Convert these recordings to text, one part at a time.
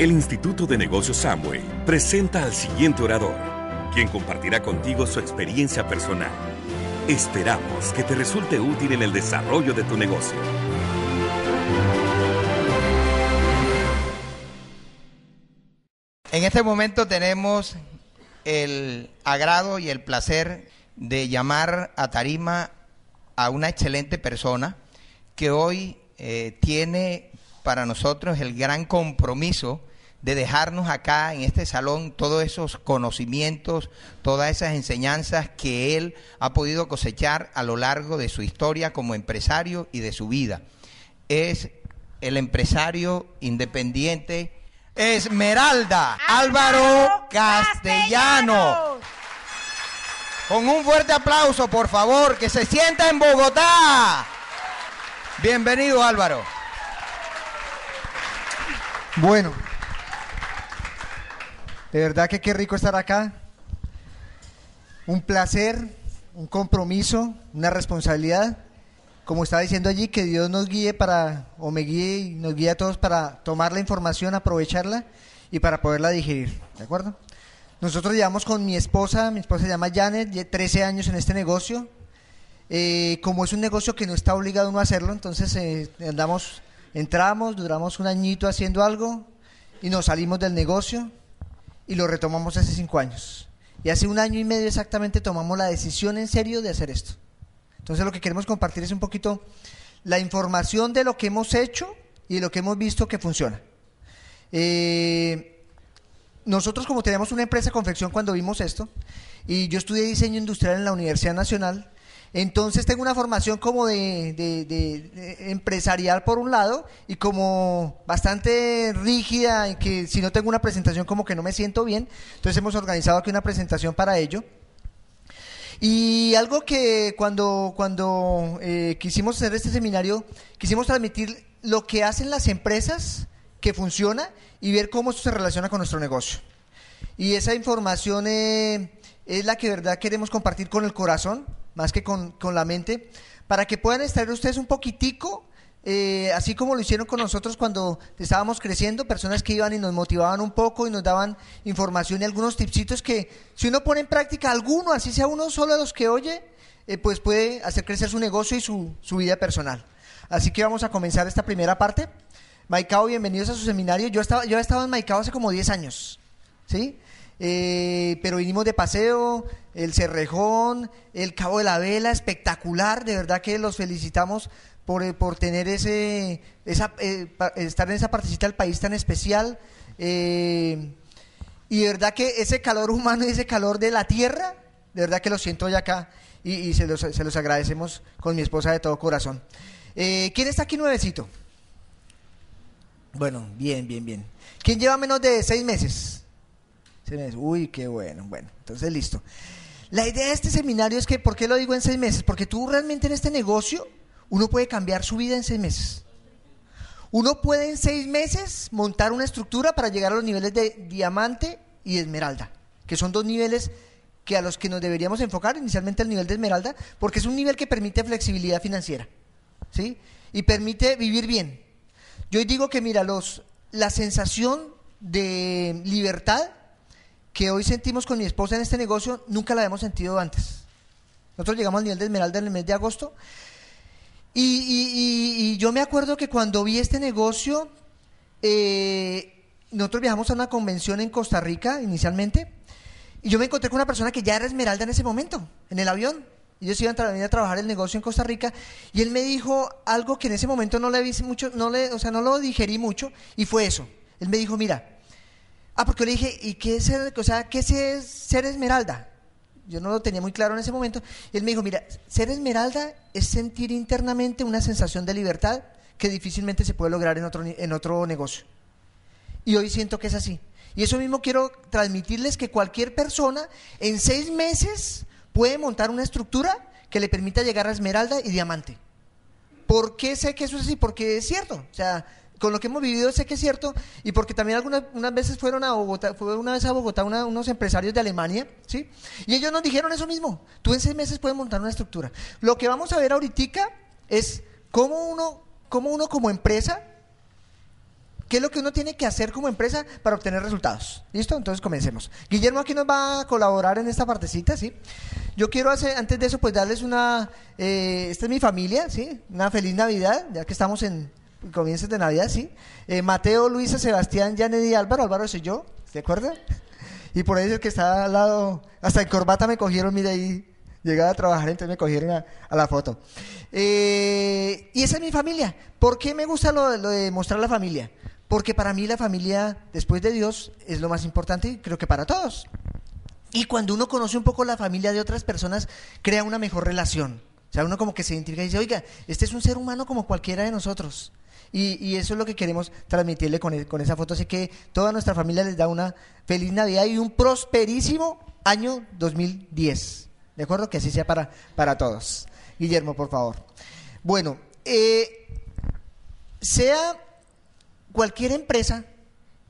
El Instituto de Negocios Samway presenta al siguiente orador, quien compartirá contigo su experiencia personal. Esperamos que te resulte útil en el desarrollo de tu negocio. En este momento tenemos el agrado y el placer de llamar a Tarima a una excelente persona que hoy eh, tiene para nosotros el gran compromiso de dejarnos acá en este salón todos esos conocimientos, todas esas enseñanzas que él ha podido cosechar a lo largo de su historia como empresario y de su vida. Es el empresario independiente Esmeralda Álvaro Castellano. Con un fuerte aplauso, por favor, que se sienta en Bogotá. Bienvenido Álvaro. Bueno, de verdad que qué rico estar acá. Un placer, un compromiso, una responsabilidad. Como estaba diciendo allí, que Dios nos guíe para, o me guíe y nos guíe a todos para tomar la información, aprovecharla y para poderla digerir. ¿De acuerdo? Nosotros llevamos con mi esposa, mi esposa se llama Janet, 13 años en este negocio. Eh, como es un negocio que no está obligado uno a hacerlo, entonces eh, andamos, entramos, duramos un añito haciendo algo y nos salimos del negocio y lo retomamos hace cinco años. Y hace un año y medio exactamente tomamos la decisión en serio de hacer esto. Entonces lo que queremos compartir es un poquito la información de lo que hemos hecho y lo que hemos visto que funciona. Eh, nosotros como teníamos una empresa de confección cuando vimos esto, y yo estudié diseño industrial en la Universidad Nacional, entonces tengo una formación como de, empresarial por un lado y como bastante rígida y que si no tengo una presentación como que no me siento bien. Entonces hemos organizado aquí una presentación para ello. Y algo que cuando, cuando eh, quisimos hacer este seminario, quisimos transmitir lo que hacen las empresas que funciona y ver cómo esto se relaciona con nuestro negocio. Y esa información eh, es la que verdad queremos compartir con el corazón más que con, la mente, para que puedan estar ustedes un poquitico, eh, así como lo hicieron con nosotros cuando estábamos creciendo, personas que iban y nos motivaban un poco y nos daban información y algunos tipsitos que si uno pone en práctica alguno, así sea uno solo de los que oye, eh, pues puede hacer crecer su negocio y su, su vida personal. Así que vamos a comenzar esta primera parte. Maicao, bienvenidos a su seminario. Yo, estaba, yo he estado en Maicao hace como 10 años, ¿sí? Eh, pero vinimos de paseo, el Cerrejón, el Cabo de la Vela, espectacular, de verdad que los felicitamos por, eh, por tener ese, esa, eh, estar en esa partecita del país tan especial. y de verdad que ese calor humano y ese calor de la tierra, de verdad que lo siento hoy acá y, se, los, se, los, agradecemos con mi esposa de todo corazón. ¿Quién está aquí nuevecito? Bueno, bien, bien, bien. ¿Quién lleva menos de seis meses? Uy, qué bueno. Bueno, entonces listo. La idea de este seminario es que, ¿por qué lo digo en seis meses? Porque tú realmente en este negocio, uno puede cambiar su vida en seis meses. Uno puede en seis meses montar una estructura para llegar a los niveles de diamante y esmeralda, que son dos niveles que a los que nos deberíamos enfocar, inicialmente el nivel de esmeralda, porque es un nivel que permite flexibilidad financiera, ¿sí? Y permite vivir bien. Yo digo que, mira, los, la sensación de libertad que hoy sentimos con mi esposa en este negocio, nunca la habíamos sentido antes. Nosotros llegamos al nivel de Esmeralda en el mes de agosto. Y, yo me acuerdo que cuando vi este negocio, eh, nosotros viajamos a una convención en Costa Rica inicialmente. Y yo me encontré con una persona que ya era Esmeralda en ese momento, en el avión. Ellos iban a venir a trabajar el negocio en Costa Rica. Y él me dijo algo que en ese momento no le vi mucho, no le, o sea, no lo digerí mucho. Y fue eso. Él me dijo, mira, Ah, porque le dije, ¿y qué es ser, o sea, qué es ser esmeralda? Yo no lo tenía muy claro en ese momento. Y él me dijo, mira, ser esmeralda es sentir internamente una sensación de libertad que difícilmente se puede lograr en otro, en otro negocio. Y hoy siento que es así. Y eso mismo quiero transmitirles que cualquier persona en seis meses puede montar una estructura que le permita llegar a esmeralda y diamante. ¿Por qué sé que eso es así? Porque es cierto. O sea, con lo que hemos vivido sé que es cierto y porque también algunas unas veces fueron a Bogotá, fue una vez a Bogotá unos empresarios de Alemania, ¿sí? Y ellos nos dijeron eso mismo, tú en seis meses puedes montar una estructura. Lo que vamos a ver ahorita es cómo uno, cómo uno como empresa ¿Qué es lo que uno tiene que hacer como empresa para obtener resultados? ¿Listo? Entonces comencemos. Guillermo aquí nos va a colaborar en esta partecita, ¿sí? Yo quiero hacer, antes de eso, pues darles una, eh, esta es mi familia, ¿sí? Una feliz Navidad, ya que estamos en comienzos de Navidad, ¿sí? Eh, Mateo, Luisa, Sebastián, Janet y Álvaro, Álvaro soy yo, ¿de acuerdo? Y por ahí es el que está al lado, hasta en corbata me cogieron, mire ahí, llegaba a trabajar, entonces me cogieron a, la foto. Eh, y esa es mi familia. ¿Por qué me gusta lo, lo de mostrar la familia? Porque para mí la familia, después de Dios, es lo más importante creo que para todos. Y cuando uno conoce un poco la familia de otras personas, crea una mejor relación. O sea, uno como que se identifica y dice, oiga, este es un ser humano como cualquiera de nosotros. Y, eso es lo que queremos transmitirle con, e, con, esa foto. Así que toda nuestra familia les da una feliz Navidad y un prosperísimo año 2010. ¿De acuerdo? Que así sea para, para todos. Guillermo, por favor. Bueno, eh, sea cualquier empresa,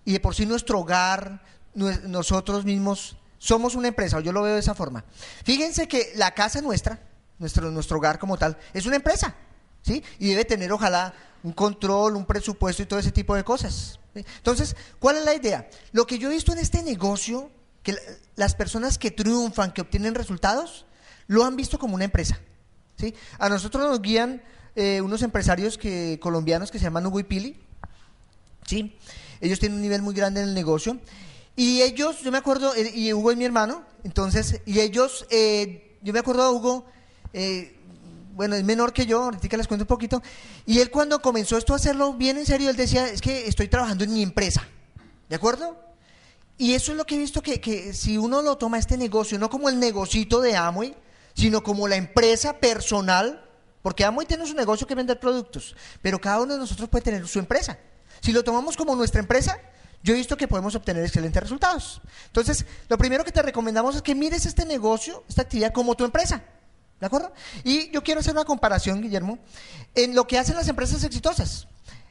y de por sí nuestro hogar, nosotros mismos, somos una empresa, o yo lo veo de esa forma. Fíjense que la casa nuestra, nuestro, nuestro hogar como tal, es una empresa, ¿sí? Y debe tener, ojalá, un control, un presupuesto y todo ese tipo de cosas. Entonces, ¿cuál es la idea? Lo que yo he visto en este negocio, que las personas que triunfan, que obtienen resultados, lo han visto como una empresa. ¿sí? A nosotros nos guían eh, unos empresarios que, colombianos que se llaman Hugo y Pili, ¿sí? Ellos tienen un nivel muy grande en el negocio. Y ellos, yo me acuerdo, eh, y Hugo es mi hermano, entonces, y ellos, eh, yo me acuerdo de Hugo, eh, bueno, es menor que yo, ahorita les cuento un poquito, y él cuando comenzó esto a hacerlo bien en serio, él decía, es que estoy trabajando en mi empresa, ¿de acuerdo? Y eso es lo que he visto que, que si uno lo toma este negocio, no como el negocito de Amway, sino como la empresa personal, porque Amway tiene su negocio que vender productos, pero cada uno de nosotros puede tener su empresa. Si lo tomamos como nuestra empresa, yo he visto que podemos obtener excelentes resultados. Entonces, lo primero que te recomendamos es que mires este negocio, esta actividad como tu empresa. ¿De acuerdo? Y yo quiero hacer una comparación, Guillermo, en lo que hacen las empresas exitosas.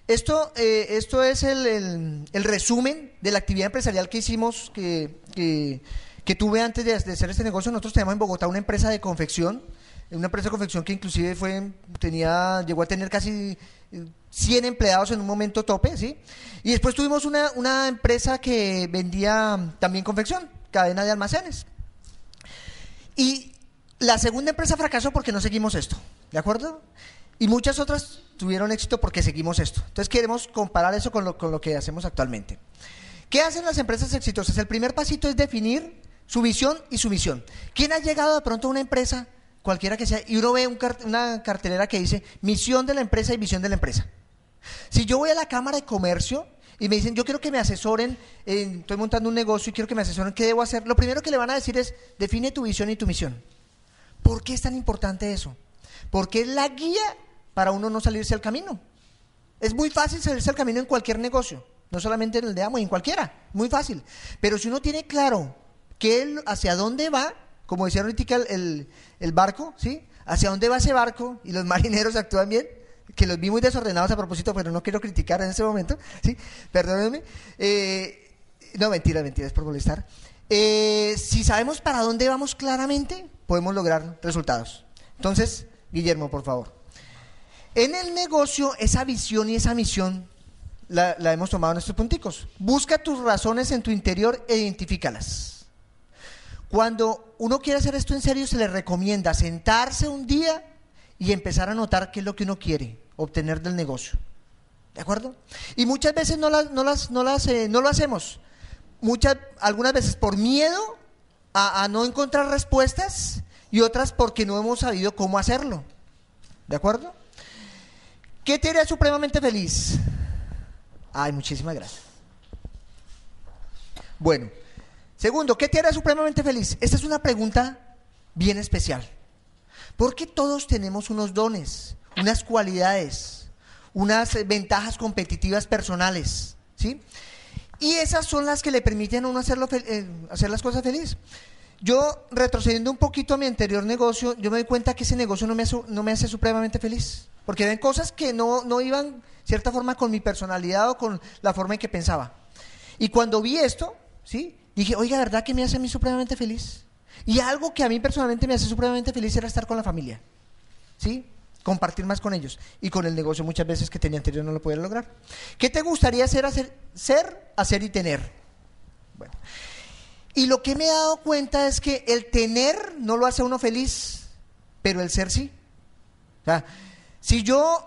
Esto, eh, esto es el, resumen de la actividad empresarial que hicimos, que, que, tuve antes de, hacer este negocio. Nosotros tenemos en Bogotá una empresa de confección, una empresa de confección que inclusive fue, tenía, llegó a tener casi 100 empleados en un momento tope, ¿sí? Y después tuvimos una, una empresa que vendía también confección, cadena de almacenes. Y la segunda empresa fracasó porque no seguimos esto, ¿de acuerdo? Y muchas otras tuvieron éxito porque seguimos esto. Entonces queremos comparar eso con lo, con lo que hacemos actualmente. ¿Qué hacen las empresas exitosas? El primer pasito es definir su visión y su misión. ¿Quién ha llegado de pronto a una empresa, cualquiera que sea, y uno ve una cartelera que dice misión de la empresa y visión de la empresa? Si yo voy a la Cámara de Comercio y me dicen, yo quiero que me asesoren, estoy montando un negocio y quiero que me asesoren, ¿qué debo hacer? Lo primero que le van a decir es, define tu visión y tu misión. ¿Por qué es tan importante eso? Porque es la guía para uno no salirse al camino. Es muy fácil salirse al camino en cualquier negocio, no solamente en el de amo, en cualquiera, muy fácil. Pero si uno tiene claro que hacia dónde va, como decía ahorita el, el barco, ¿sí? Hacia dónde va ese barco y los marineros actúan bien, que los vi muy desordenados a propósito, pero no quiero criticar en ese momento, ¿sí? Perdónenme. Eh, no, mentira, mentira, es por molestar. Eh, si sabemos para dónde vamos claramente, podemos lograr resultados. Entonces, Guillermo, por favor. En el negocio, esa visión y esa misión la, hemos tomado en estos punticos. Busca tus razones en tu interior e identifícalas. Cuando uno quiere hacer esto en serio, se le recomienda sentarse un día y empezar a notar qué es lo que uno quiere obtener del negocio. ¿De acuerdo? Y muchas veces no, las, no, las, no, las, eh, no lo hacemos. Muchas, algunas veces por miedo a, no encontrar respuestas y otras porque no hemos sabido cómo hacerlo. ¿De acuerdo? ¿Qué te haría supremamente feliz? Ay, muchísimas gracias. Bueno, segundo, ¿qué te haría supremamente feliz? Esta es una pregunta bien especial. Porque todos tenemos unos dones, unas cualidades, unas ventajas competitivas personales, ¿sí? Y esas son las que le permiten a uno hacerlo, eh, hacer las cosas felices. Yo, retrocediendo un poquito a mi anterior negocio, yo me doy cuenta que ese negocio no me hace, no me hace supremamente feliz. Porque ven cosas que no, no iban, cierta forma, con mi personalidad o con la forma en que pensaba. Y cuando vi esto, ¿sí? Dije, oiga, ¿verdad que me hace a mí supremamente feliz? Y algo que a mí personalmente me hace supremamente feliz era estar con la familia. ¿Sí? Compartir más con ellos. Y con el negocio muchas veces que tenía anterior no lo podía lograr. ¿Qué te gustaría ser, hacer, ser, hacer y tener? Bueno. Y lo que me he dado cuenta es que el tener no lo hace uno feliz, pero el ser sí. Si yo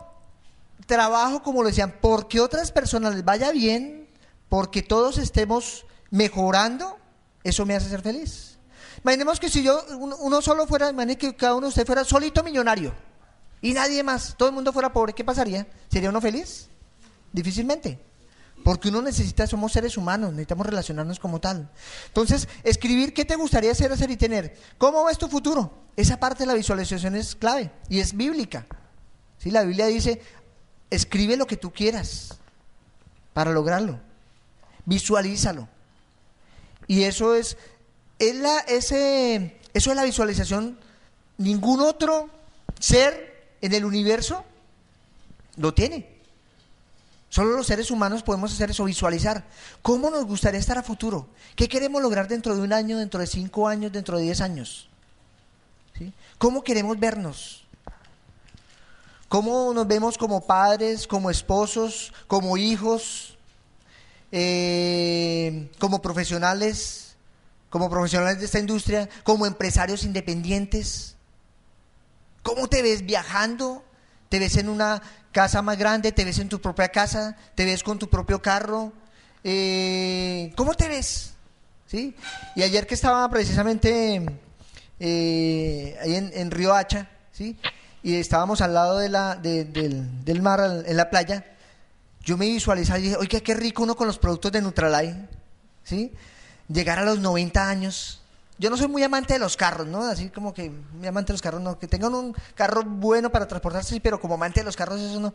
trabajo, como lo decían, porque otras personas les vaya bien, porque todos estemos mejorando, eso me hace ser feliz. Imaginemos que si yo, uno solo fuera, imagínese que cada uno de ustedes fuera solito millonario y nadie más, todo el mundo fuera pobre, ¿qué pasaría? ¿Sería uno feliz? Difícilmente. Porque uno necesita, somos seres humanos, necesitamos relacionarnos como tal. Entonces, escribir qué te gustaría hacer, hacer y tener. ¿Cómo ves tu futuro? Esa parte de la visualización es clave y es bíblica. ¿Sí? La Biblia dice, escribe lo que tú quieras para lograrlo. Visualízalo. Y eso es, es la, ese, eso es la visualización. Ningún otro ser en el universo lo tiene. Solo los seres humanos podemos hacer eso, visualizar. ¿Cómo nos gustaría estar a futuro? ¿Qué queremos lograr dentro de un año, dentro de cinco años, dentro de diez años? ¿Cómo queremos vernos? ¿Cómo nos vemos como padres, como esposos, como hijos, eh, como profesionales, como profesionales de esta industria, como empresarios independientes? ¿Cómo te ves viajando? ¿Te ves en una casa más grande, te ves en tu propia casa, te ves con tu propio carro. Eh, ¿Cómo te ves? ¿Sí? Y ayer que estaba precisamente eh, ahí en, Río Hacha, ¿sí? y estábamos al lado de la, del, mar, en la playa, yo me visualizaba y dije, oiga, qué rico uno con los productos de Nutralite, ¿sí? llegar a los 90 años, yo no soy muy amante de los carros, ¿no? Así como que muy amante de los carros, no. Que tengan un carro bueno para transportarse, pero como amante de los carros, eso no.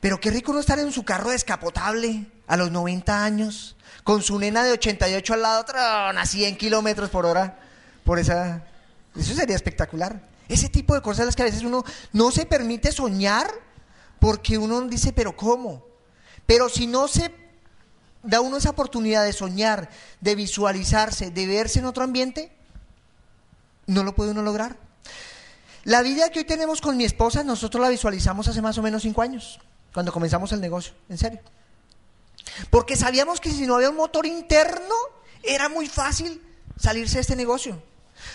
Pero qué rico no estar en su carro descapotable a los 90 años, con su nena de 88 al lado, a 100 kilómetros por hora, por esa. Eso sería espectacular. Ese tipo de cosas las que a veces uno no se permite soñar porque uno dice, pero ¿cómo? Pero si no se da uno esa oportunidad de soñar, de visualizarse, de verse en otro ambiente, no lo puede uno lograr. La vida que hoy tenemos con mi esposa, nosotros la visualizamos hace más o menos cinco años, cuando comenzamos el negocio, en serio. Porque sabíamos que si no había un motor interno, era muy fácil salirse de este negocio.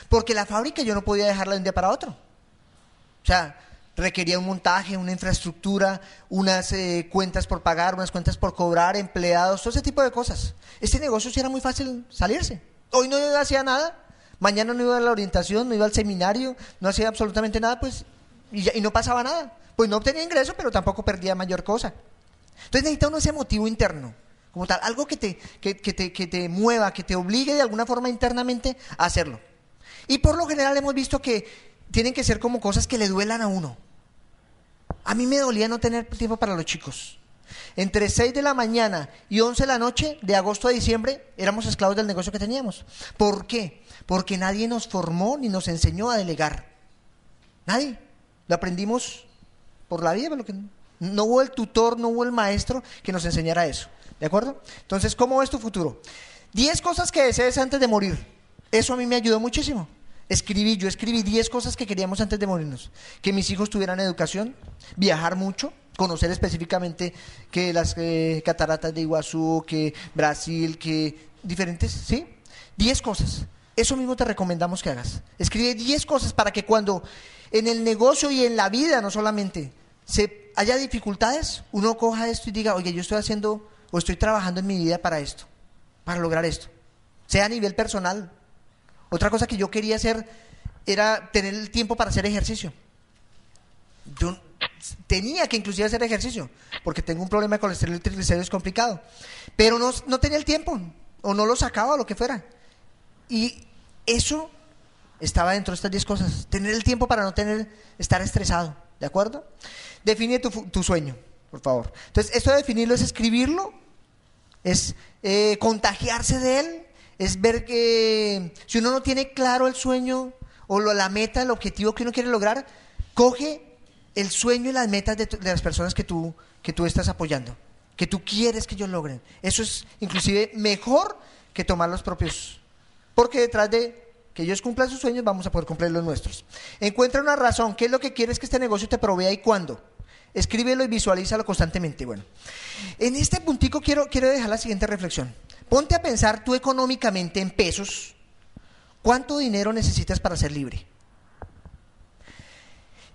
Porque la fábrica yo no podía dejarla de un día para otro. O sea, requería un montaje, una infraestructura, unas eh, cuentas por pagar, unas cuentas por cobrar, empleados, todo ese tipo de cosas. Este negocio sí era muy fácil salirse. Hoy no hacía nada, mañana no iba a la orientación, no iba al seminario, no hacía absolutamente nada, pues, y, y no pasaba nada. Pues no obtenía ingreso, pero tampoco perdía mayor cosa. Entonces necesita uno ese motivo interno, como tal, algo que te, que, te, que te mueva, que te obligue de alguna forma internamente a hacerlo. Y por lo general hemos visto que tienen que ser como cosas que le duelan a uno. A mí me dolía no tener tiempo para los chicos. Entre 6 de la mañana y 11 de la noche, de agosto a diciembre, éramos esclavos del negocio que teníamos. ¿Por qué? Porque nadie nos formó ni nos enseñó a delegar. Nadie. Lo aprendimos por la vida. no hubo el tutor, no hubo el maestro que nos enseñara eso. ¿De acuerdo? Entonces, ¿cómo ves tu futuro? Diez cosas que desees antes de morir. Eso a mí me ayudó muchísimo. Escribí, yo escribí 10 cosas que queríamos antes de morirnos. Que mis hijos tuvieran educación, viajar mucho, conocer específicamente que las eh, cataratas de Iguazú, que Brasil, que diferentes, ¿sí? 10 cosas. Eso mismo te recomendamos que hagas. Escribe 10 cosas para que cuando en el negocio y en la vida, no solamente, se haya dificultades, uno coja esto y diga, oye, yo estoy haciendo o estoy trabajando en mi vida para esto, para lograr esto. Sea a nivel personal, otra cosa que yo quería hacer era tener el tiempo para hacer ejercicio. Yo tenía que inclusive hacer ejercicio, porque tengo un problema de colesterol y triglicéridos complicado. Pero no, no tenía el tiempo, o no lo sacaba, o lo que fuera. Y eso estaba dentro de estas 10 cosas. Tener el tiempo para no tener, estar estresado, ¿de acuerdo? Define tu, sueño, por favor. Entonces, esto de definirlo es escribirlo, es eh, contagiarse de él, es ver que si uno no tiene claro el sueño o la meta, el objetivo que uno quiere lograr, coge el sueño y las metas de, las personas que tú, que tú estás apoyando, que tú quieres que ellos logren. Eso es inclusive mejor que tomar los propios. Porque detrás de que ellos cumplan sus sueños, vamos a poder cumplir los nuestros. Encuentra una razón, ¿qué es lo que quieres que este negocio te provea y cuándo? Escríbelo y visualízalo constantemente. Bueno, en este puntico quiero, quiero dejar la siguiente reflexión. Ponte a pensar tú económicamente en pesos, ¿cuánto dinero necesitas para ser libre?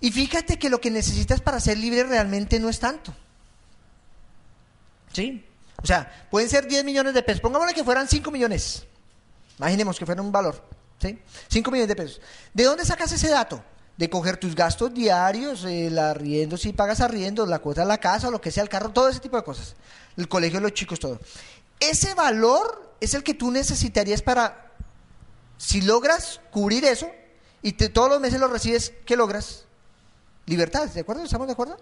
Y fíjate que lo que necesitas para ser libre realmente no es tanto. ¿Sí? O sea, pueden ser 10 millones de pesos. Pongámosle que fueran 5 millones. Imaginemos que fuera un valor. ¿sí? 5 millones de pesos. ¿De dónde sacas ese dato? De coger tus gastos diarios, el arriendo, si pagas arriendo, la cuota de la casa, lo que sea, el carro, todo ese tipo de cosas. El colegio de los chicos, todo. Ese valor es el que tú necesitarías para, si logras cubrir eso y todos los meses lo recibes, ¿qué logras? libertad, ¿de acuerdo? ¿Estamos de acuerdo?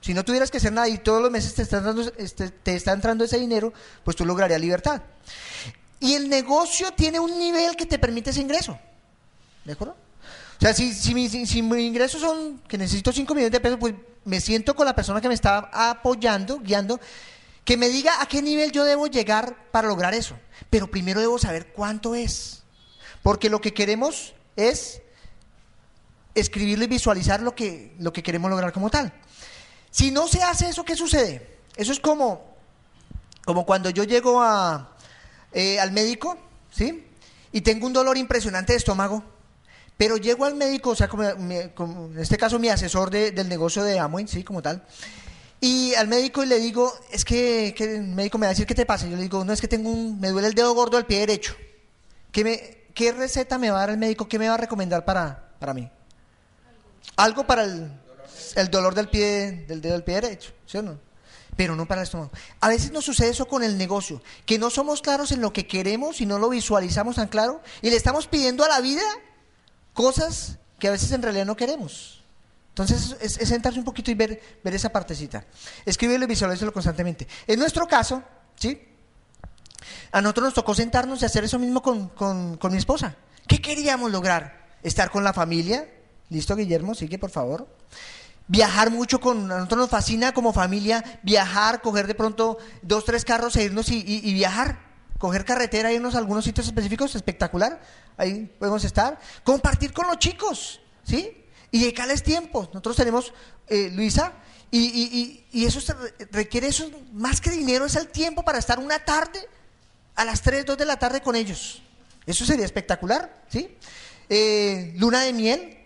Si no tuvieras que hacer nada y todos los meses te está, dando, este, te está entrando ese dinero, pues tú lograrías libertad. Y el negocio tiene un nivel que te permite ese ingreso. ¿De acuerdo? O sea, si, si, mis ingresos son que necesito 5 millones de pesos, pues me siento con la persona que me está apoyando, guiando, que me diga a qué nivel yo debo llegar para lograr eso. Pero primero debo saber cuánto es. Porque lo que queremos es escribirlo y visualizar lo que, lo que queremos lograr como tal. Si no se hace eso, ¿qué sucede? Eso es como, como cuando yo llego a, eh, al médico, ¿sí? Y tengo un dolor impresionante de estómago, pero llego al médico, o sea, como, en este caso mi asesor del negocio de Amway, ¿sí? Como tal. Y al médico le digo, es que, el médico me va a decir, ¿qué te pasa? yo le digo, no, es que tengo un, me duele el dedo gordo del pie derecho. ¿Qué, me, ¿Qué receta me va a dar el médico? ¿Qué me va a recomendar para, para mí? Algo para el, dolor del pie, del dedo del pie derecho, ¿sí o no? Pero no para el estómago. A veces nos sucede eso con el negocio, que no somos claros en lo que queremos y no lo visualizamos tan claro y le estamos pidiendo a la vida cosas que a veces en realidad no queremos. Entonces es, sentarse un poquito y ver, ver esa partecita. Escríbelo y visualízalo constantemente. En nuestro caso, ¿sí? A nosotros nos tocó sentarnos y hacer eso mismo con, con mi esposa. ¿Qué queríamos lograr? Estar con la familia, ¿Listo, Guillermo? Sigue, por favor. Viajar mucho con, nosotros nos fascina como familia viajar, coger de pronto dos, tres carros e irnos y, viajar, coger carretera, irnos a algunos sitios específicos, espectacular, ahí podemos estar, compartir con los chicos, ¿sí? Y dedicarles tiempo. Nosotros tenemos, eh, Luisa, y, y, eso requiere eso, más que dinero, es el tiempo para estar una tarde a las 3, 2 de la tarde con ellos. Eso sería espectacular, ¿sí? Eh, luna de miel,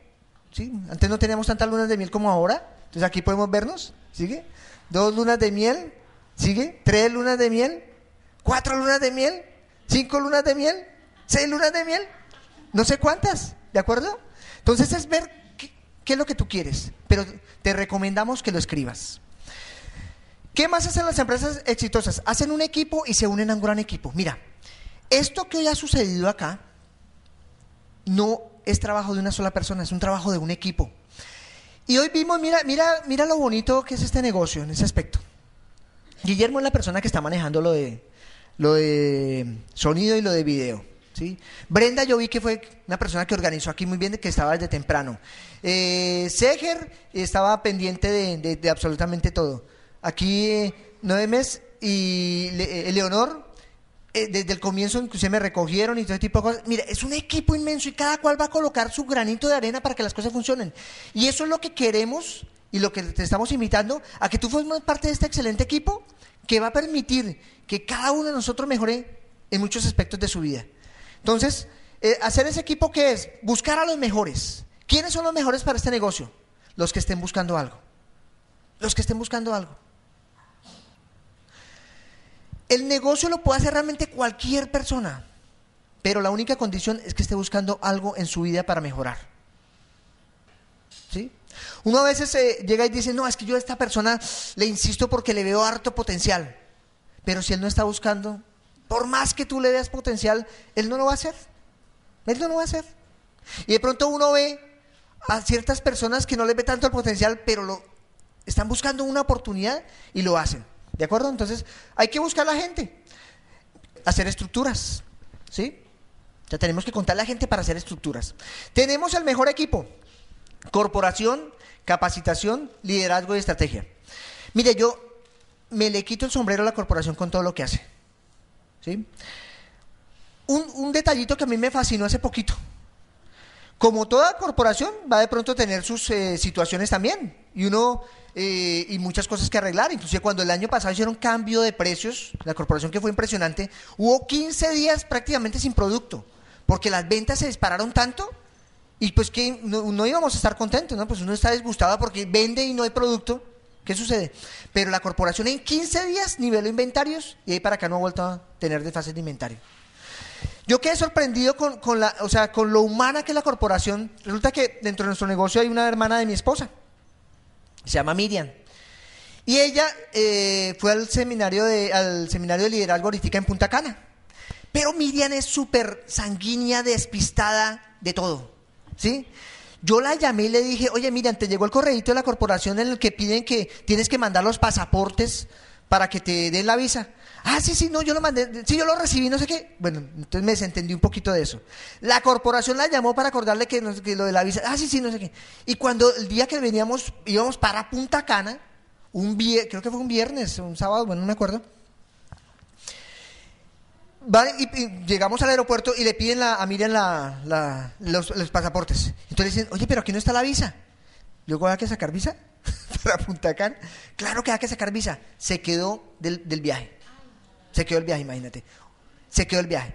antes no teníamos tantas lunas de miel como ahora. Entonces aquí podemos vernos. ¿Sigue? Dos lunas de miel. ¿Sigue? Tres lunas de miel. Cuatro lunas de miel. Cinco lunas de miel. Seis lunas de miel. No sé cuántas. ¿De acuerdo? Entonces es ver qué, qué es lo que tú quieres. Pero te recomendamos que lo escribas. ¿Qué más hacen las empresas exitosas? Hacen un equipo y se unen a un gran equipo. Mira, esto que hoy ha sucedido acá no es trabajo de una sola persona, es un trabajo de un equipo. Y hoy vimos, mira, mira, mira lo bonito que es este negocio en ese aspecto. Guillermo es la persona que está manejando lo de, lo de sonido y lo de video. ¿sí? Brenda yo vi que fue una persona que organizó aquí muy bien, que estaba desde temprano. Eh, Seger estaba pendiente de, absolutamente todo. Aquí eh, Noemes y eh, Leonor eh, desde el comienzo inclusive me recogieron y todo ese tipo de cosas. Mira, es un equipo inmenso y cada cual va a colocar su granito de arena para que las cosas funcionen. Y eso es lo que queremos y lo que te estamos invitando a que tú formes parte de este excelente equipo que va a permitir que cada uno de nosotros mejore en muchos aspectos de su vida. Entonces, eh, hacer ese equipo que es buscar a los mejores. ¿Quiénes son los mejores para este negocio? Los que estén buscando algo. Los que estén buscando algo. El negocio lo puede hacer realmente cualquier persona, pero la única condición es que esté buscando algo en su vida para mejorar. ¿Sí? Uno a veces eh, llega y dice, no, es que yo a esta persona le insisto porque le veo harto potencial. Pero si él no está buscando, por más que tú le veas potencial, él no lo va a hacer. Él no lo va a hacer. Y de pronto uno ve a ciertas personas que no le ve tanto el potencial, pero lo, están buscando una oportunidad y lo hacen. ¿De acuerdo? Entonces, hay que buscar a la gente, hacer estructuras, ¿sí? Ya tenemos que contar a la gente para hacer estructuras. Tenemos el mejor equipo, corporación, capacitación, liderazgo y estrategia. Mire, yo me le quito el sombrero a la corporación con todo lo que hace. ¿sí? un, un detallito que a mí me fascinó hace poquito. Como toda corporación va de pronto a tener sus eh, situaciones también y uno eh, y muchas cosas que arreglar. Inclusive cuando el año pasado hicieron cambio de precios, la corporación que fue impresionante, hubo 15 días prácticamente sin producto, porque las ventas se dispararon tanto y pues que no, íbamos a estar contentos, ¿no? Pues uno está disgustado porque vende y no hay producto. ¿Qué sucede? Pero la corporación en 15 días niveló inventarios y ahí para acá no ha vuelto a tener desfases de inventario. Yo quedé sorprendido con, con, la, o sea, con lo humana que es la corporación. Resulta que dentro de nuestro negocio hay una hermana de mi esposa, se llama Miriam. Y ella eh, fue al seminario, de, al seminario de liderazgo ahorita en Punta Cana. Pero Miriam es súper sanguínea, despistada de todo. ¿Sí? Yo la llamé y le dije, oye Miriam, te llegó el correíto de la corporación en el que piden que tienes que mandar los pasaportes para que te den la visa. Ah, sí, sí, no, yo lo mandé, sí, yo lo recibí, no sé qué. Bueno, entonces me desentendí un poquito de eso. La corporación la llamó para acordarle que, no, lo de la visa, ah, sí, sí, no sé qué. Y cuando el día que veníamos, íbamos para Punta Cana, un creo que fue un viernes, un sábado, bueno, no me acuerdo. Y, llegamos al aeropuerto y le piden la, a Miriam la, los, pasaportes. Entonces dicen, oye, pero aquí no está la visa. Yo voy a que sacar visa para Punta Cana. Claro que hay que sacar visa. Se quedó del, del viaje. Se quedó el viaje, imagínate. Se quedó el viaje.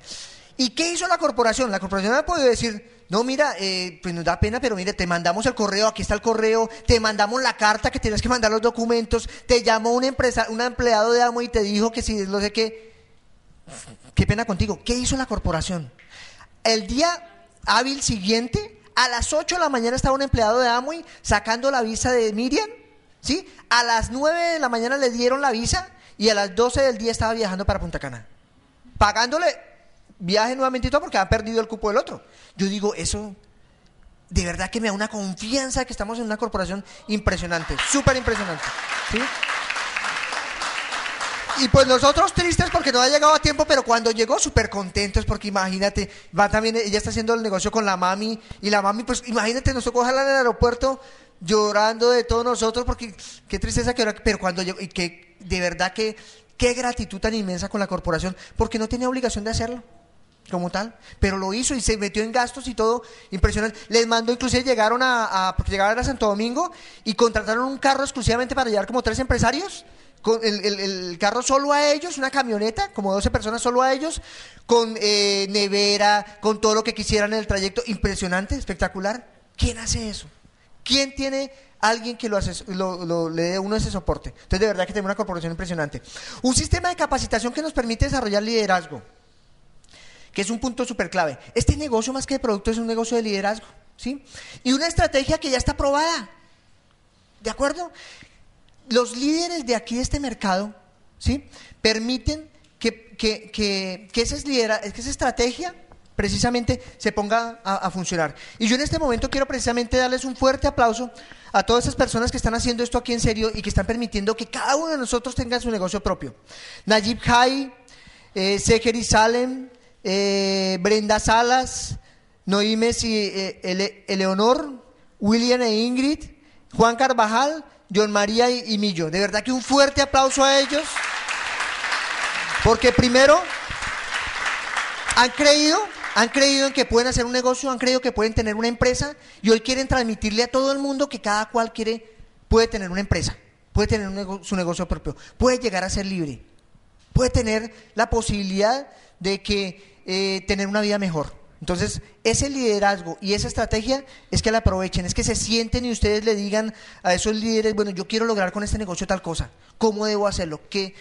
¿Y qué hizo la corporación? La corporación ha podido decir, no, mira, eh, pues nos da pena, pero mire, te mandamos el correo, aquí está el correo, te mandamos la carta que tienes que mandar los documentos, te llamó una empresa, un empleado de Amo y te dijo que si no sé qué, qué pena contigo. ¿Qué hizo la corporación? El día hábil siguiente, a las 8 de la mañana estaba un empleado de Amway sacando la visa de Miriam, ¿sí? A las 9 de la mañana le dieron la visa y a las 12 del día estaba viajando para Punta Cana, pagándole viaje nuevamente y todo porque ha perdido el cupo del otro. Yo digo, eso de verdad que me da una confianza que estamos en una corporación impresionante, súper impresionante. ¿sí? Y pues nosotros tristes porque no ha llegado a tiempo, pero cuando llegó súper contentos porque imagínate, va también, ella está haciendo el negocio con la mami y la mami, pues imagínate, nos tocó dejarla en el aeropuerto llorando de todos nosotros porque qué tristeza que ahora, pero cuando llegó, y que de verdad que qué gratitud tan inmensa con la corporación, porque no tenía obligación de hacerlo como tal, pero lo hizo y se metió en gastos y todo impresionante. Les mandó, inclusive llegaron a, a llegaron a Santo Domingo y contrataron un carro exclusivamente para llevar como tres empresarios con el, el, el, carro solo a ellos, una camioneta, como 12 personas solo a ellos, con eh, nevera, con todo lo que quisieran en el trayecto, impresionante, espectacular. ¿Quién hace eso? ¿Quién tiene alguien que lo, lo, le dé uno ese soporte? Entonces, de verdad que tenemos una corporación impresionante. Un sistema de capacitación que nos permite desarrollar liderazgo, que es un punto súper clave. Este negocio, más que de producto, es un negocio de liderazgo. ¿sí? Y una estrategia que ya está probada. ¿De acuerdo? los líderes de aquí de este mercado, ¿sí? Permiten que, que, que, que esa estrategia precisamente se ponga a, funcionar. Y yo en este momento quiero precisamente darles un fuerte aplauso a todas esas personas que están haciendo esto aquí en serio y que están permitiendo que cada uno de nosotros tenga su negocio propio. Najib Jai, eh, Sejeri Salem, eh, Brenda Salas, Noímes y eh, Ele, Eleonor, William e Ingrid, Juan Carvajal, John María y, y Millo. De verdad que un fuerte aplauso a ellos. Porque primero han creído, han creído en que pueden hacer un negocio, han creído que pueden tener una empresa y hoy quieren transmitirle a todo el mundo que cada cual quiere, puede tener una empresa, puede tener un su negocio propio, puede llegar a ser libre, puede tener la posibilidad de que eh, tener una vida mejor. Entonces, ese liderazgo y esa estrategia es que la aprovechen, es que se sienten y ustedes le digan a esos líderes, bueno, yo quiero lograr con este negocio tal cosa, ¿cómo debo hacerlo? ¿Qué,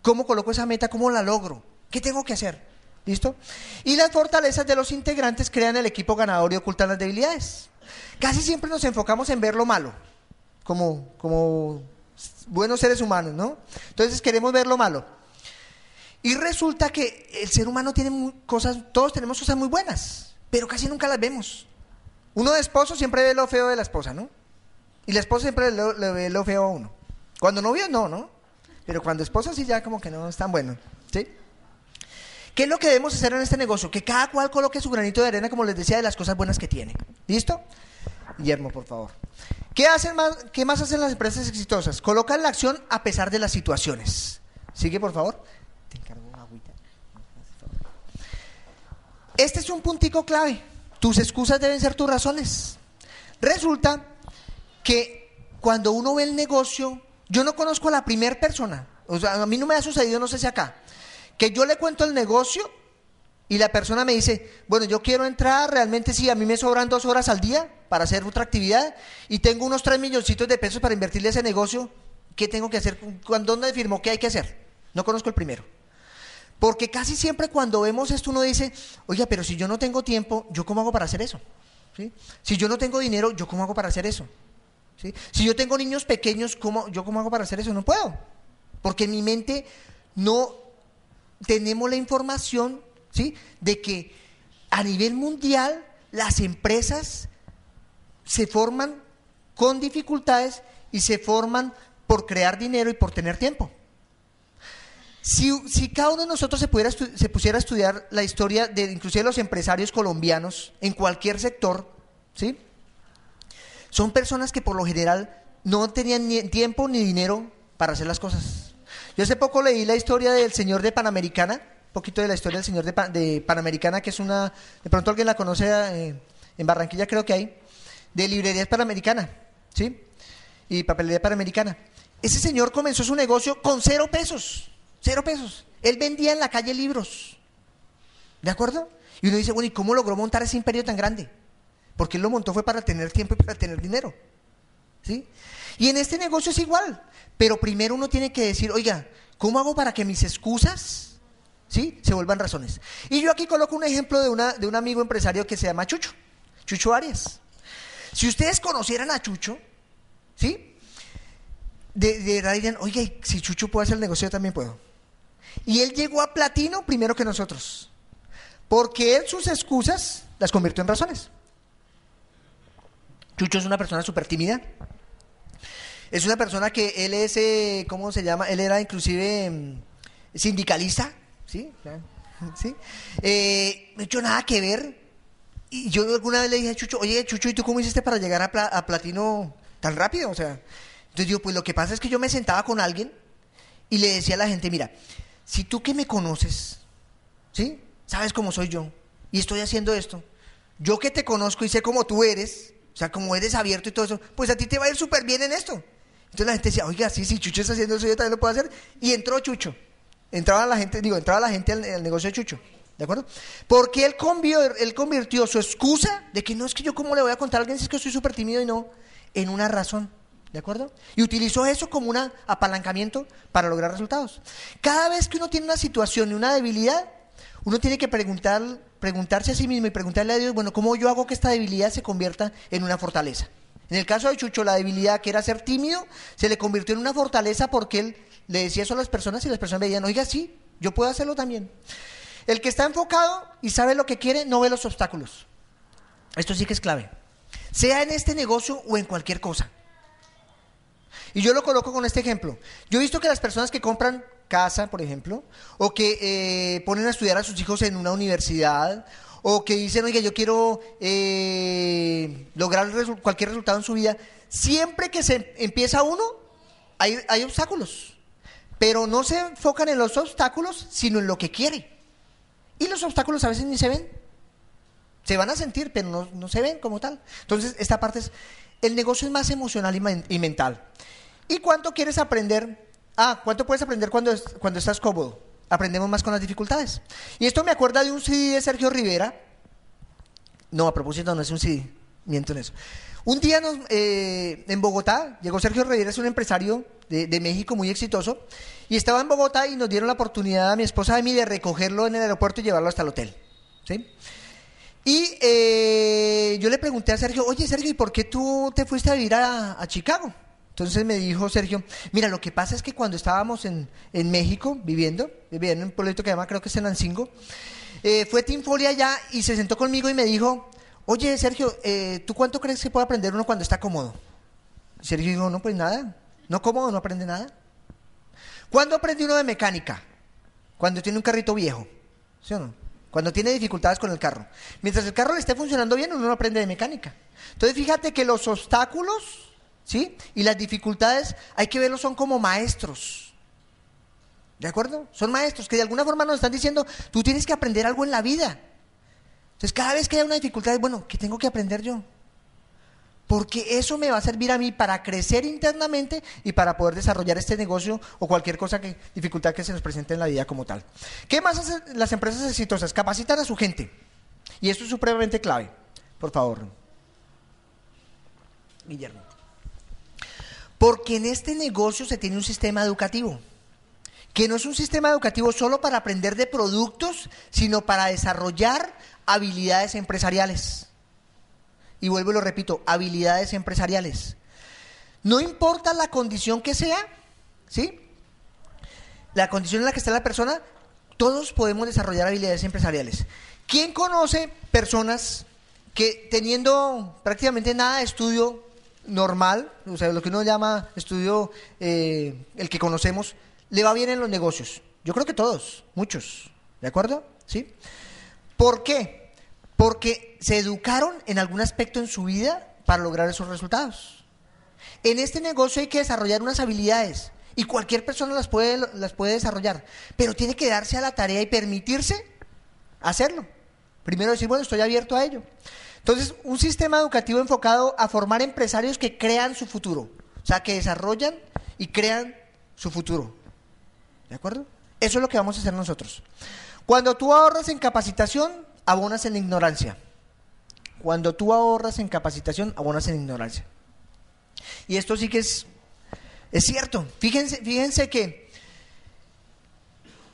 ¿Cómo coloco esa meta? ¿Cómo la logro? ¿Qué tengo que hacer? ¿Listo? Y las fortalezas de los integrantes crean el equipo ganador y ocultan las debilidades. Casi siempre nos enfocamos en ver lo malo, como, como buenos seres humanos, ¿no? Entonces queremos ver lo malo. Y resulta que el ser humano tiene cosas, todos tenemos cosas muy buenas, pero casi nunca las vemos. Uno de esposo siempre ve lo feo de la esposa, ¿no? Y la esposa siempre le, ve lo feo a uno. Cuando novio, no, ¿no? Pero cuando esposa sí ya como que no es tan bueno, ¿sí? ¿Qué es lo que debemos hacer en este negocio? Que cada cual coloque su granito de arena, como les decía, de las cosas buenas que tiene. ¿Listo? Guillermo, por favor. ¿Qué, hacen más, ¿Qué más hacen las empresas exitosas? Colocan la acción a pesar de las situaciones. Sigue, por favor. Te encargo una agüita. Este es un puntico clave. Tus excusas deben ser tus razones. Resulta que cuando uno ve el negocio, yo no conozco a la primera persona, o sea, a mí no me ha sucedido, no sé si acá, que yo le cuento el negocio y la persona me dice, bueno, yo quiero entrar, realmente sí, a mí me sobran dos horas al día para hacer otra actividad y tengo unos tres milloncitos de pesos para invertirle ese negocio, ¿qué tengo que hacer? ¿Dónde firmó qué hay que hacer? No conozco el primero. Porque casi siempre cuando vemos esto uno dice, oiga, pero si yo no tengo tiempo, ¿yo cómo hago para hacer eso? Si yo no tengo dinero, ¿yo cómo hago para hacer eso? Si yo tengo niños pequeños, ¿cómo, ¿yo cómo hago para hacer eso? No puedo. Porque mi mente no tenemos la información ¿sí? de que a nivel mundial las empresas se forman con dificultades y se forman por crear dinero y por tener tiempo. Si, cada uno de nosotros se, pudiera se pusiera a estudiar la historia de inclusive los empresarios colombianos en cualquier sector, ¿sí? son personas que por lo general no tenían ni tiempo ni dinero para hacer las cosas. Yo hace poco leí la historia del señor de Panamericana, un poquito de la historia del señor de, Panamericana, que es una, de pronto alguien la conoce eh, en Barranquilla creo que hay, de librerías Panamericana, ¿sí? Y papelería Panamericana. Ese señor comenzó su negocio con cero pesos. Cero pesos. Él vendía en la calle libros. ¿De acuerdo? Y uno dice, bueno, ¿y cómo logró montar ese imperio tan grande? Porque él lo montó fue para tener tiempo y para tener dinero. ¿Sí? Y en este negocio es igual. Pero primero uno tiene que decir, oiga, ¿cómo hago para que mis excusas ¿sí? se vuelvan razones? Y yo aquí coloco un ejemplo de, una, de un amigo empresario que se llama Chucho. Chucho Arias. Si ustedes conocieran a Chucho, ¿sí? De, de verdad dirían, oiga, si Chucho puede hacer el negocio, también puedo. Y él llegó a platino primero que nosotros. Porque él sus excusas las convirtió en razones. Chucho es una persona súper tímida. Es una persona que él es, eh, ¿cómo se llama? Él era inclusive mm, sindicalista, ¿sí? ¿Sí? Eh, no he hecho nada que ver. Y yo alguna vez le dije a Chucho, oye, Chucho, ¿y tú cómo hiciste para llegar a, platino tan rápido? O sea, entonces digo, pues lo que pasa es que yo me sentaba con alguien y le decía a la gente, mira, si tú que me conoces, ¿sí? Sabes cómo soy yo y estoy haciendo esto. Yo que te conozco y sé cómo tú eres, o sea, como eres abierto y todo eso, pues a ti te va a ir súper bien en esto. Entonces la gente decía, oiga, sí, sí, Chucho está haciendo eso, yo también lo puedo hacer. Y entró Chucho. Entraba la gente, digo, entraba la gente al, negocio de Chucho. ¿De acuerdo? Porque él, convirtió su excusa de que no es que yo cómo le voy a contar a alguien si es que soy súper tímido y no, en una razón. ¿De acuerdo? Y utilizó eso como un apalancamiento para lograr resultados. Cada vez que uno tiene una situación y una debilidad, uno tiene que preguntar, preguntarse a sí mismo y preguntarle a Dios, bueno, ¿cómo yo hago que esta debilidad se convierta en una fortaleza? En el caso de Chucho, la debilidad que era ser tímido, se le convirtió en una fortaleza porque él le decía eso a las personas y las personas veían, oiga, sí, yo puedo hacerlo también. El que está enfocado y sabe lo que quiere, no ve los obstáculos. Esto sí que es clave. Sea en este negocio o en cualquier cosa. Y yo lo coloco con este ejemplo. Yo he visto que las personas que compran casa, por ejemplo, o que eh, ponen a estudiar a sus hijos en una universidad, o que dicen, oiga, yo quiero eh, lograr cualquier resultado en su vida, siempre que se empieza uno, hay, hay obstáculos, pero no se enfocan en los obstáculos, sino en lo que quiere. Y los obstáculos a veces ni se ven. Se van a sentir, pero no, no se ven como tal. Entonces, esta parte es, el negocio es más emocional y, y mental. ¿Y cuánto quieres aprender Ah, ¿cuánto puedes aprender cuando, cuando estás cómodo? Aprendemos más con las dificultades. Y esto me acuerda de un CD de Sergio Rivera. No, a propósito, no es un CD, miento en eso. Un día eh, en Bogotá, llegó Sergio Rivera, es un empresario de, México muy exitoso, y estaba en Bogotá y nos dieron la oportunidad a mi esposa y a mí de recogerlo en el aeropuerto y llevarlo hasta el hotel. ¿sí? Y eh, yo le pregunté a Sergio, oye Sergio, ¿y por qué tú te fuiste a vivir a Chicago? Entonces me dijo Sergio, mira, lo que pasa es que cuando estábamos en, México viviendo, viviendo en un pueblito que se llama, creo que es en Ancingo, eh, fue Tim Foley allá y se sentó conmigo y me dijo, oye Sergio, eh, ¿tú cuánto crees que puede aprender uno cuando está cómodo? Sergio dijo, no, pues nada, no cómodo, no aprende nada. ¿Cuándo aprende uno de mecánica? Cuando tiene un carrito viejo, ¿sí o no? Cuando tiene dificultades con el carro. Mientras el carro le esté funcionando bien, uno no aprende de mecánica. Entonces fíjate que los obstáculos ¿Sí? Y las dificultades hay que verlos son como maestros. ¿De acuerdo? Son maestros que de alguna forma nos están diciendo, tú tienes que aprender algo en la vida. Entonces, cada vez que haya una dificultad, bueno, ¿qué tengo que aprender yo? Porque eso me va a servir a mí para crecer internamente y para poder desarrollar este negocio o cualquier cosa que, dificultad que se nos presente en la vida como tal. ¿Qué más hacen las empresas exitosas? Capacitan a su gente. Y esto es supremamente clave. Por favor. Guillermo. Porque en este negocio se tiene un sistema educativo que no es un sistema educativo solo para aprender de productos, sino para desarrollar habilidades empresariales. Y vuelvo y lo repito, habilidades empresariales. No importa la condición que sea, ¿sí? La condición en la que está la persona, todos podemos desarrollar habilidades empresariales. ¿Quién conoce personas que teniendo prácticamente nada de estudio normal, o sea, lo que uno llama estudio, eh, el que conocemos, le va bien en los negocios? Yo creo que todos, muchos, ¿de acuerdo? ¿Sí? ¿Por qué? Porque se educaron en algún aspecto en su vida para lograr esos resultados. En este negocio hay que desarrollar unas habilidades y cualquier persona las puede, las puede desarrollar, pero tiene que darse a la tarea y permitirse hacerlo. Primero decir, bueno, estoy abierto a ello. Entonces, un sistema educativo enfocado a formar empresarios que crean su futuro, o sea, que desarrollan y crean su futuro. ¿De acuerdo? Eso es lo que vamos a hacer nosotros. Cuando tú ahorras en capacitación, abonas en ignorancia. Cuando tú ahorras en capacitación, abonas en ignorancia. Y esto sí que es, es cierto. Fíjense, fíjense que,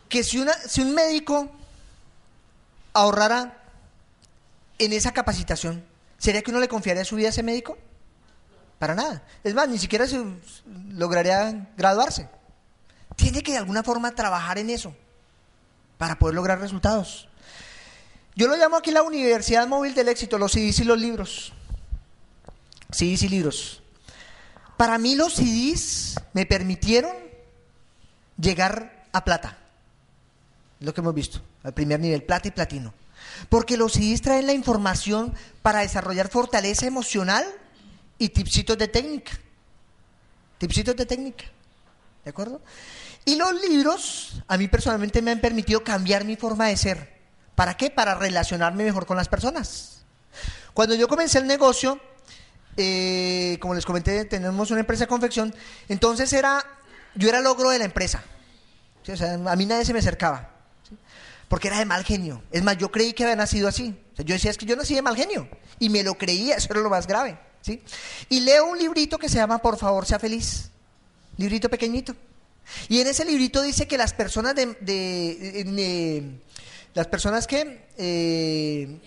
que si, una, si un médico ahorrara en esa capacitación, ¿sería que uno le confiaría su vida a ese médico? Para nada. Es más, ni siquiera se lograría graduarse. Tiene que de alguna forma trabajar en eso para poder lograr resultados. Yo lo llamo aquí la Universidad Móvil del Éxito, los CDs y los libros. CDs y libros. Para mí los CDs me permitieron llegar a plata. Lo que hemos visto, al primer nivel, plata y platino. Porque los CDs traen la información para desarrollar fortaleza emocional y tipsitos de técnica. Tipsitos de técnica. ¿De acuerdo? Y los libros a mí personalmente me han permitido cambiar mi forma de ser. ¿Para qué? Para relacionarme mejor con las personas. Cuando yo comencé el negocio, eh, como les comenté, tenemos una empresa de confección, entonces era, yo era logro de la empresa. a mí nadie se me acercaba. Porque era de mal genio. Es más, yo creí que había nacido así. yo decía, es que yo nací de mal genio. Y me lo creía, eso era lo más grave. ¿sí? Y leo un librito que se llama Por favor, sea feliz. Librito pequeñito. Y en ese librito dice que las personas de, las personas que eh,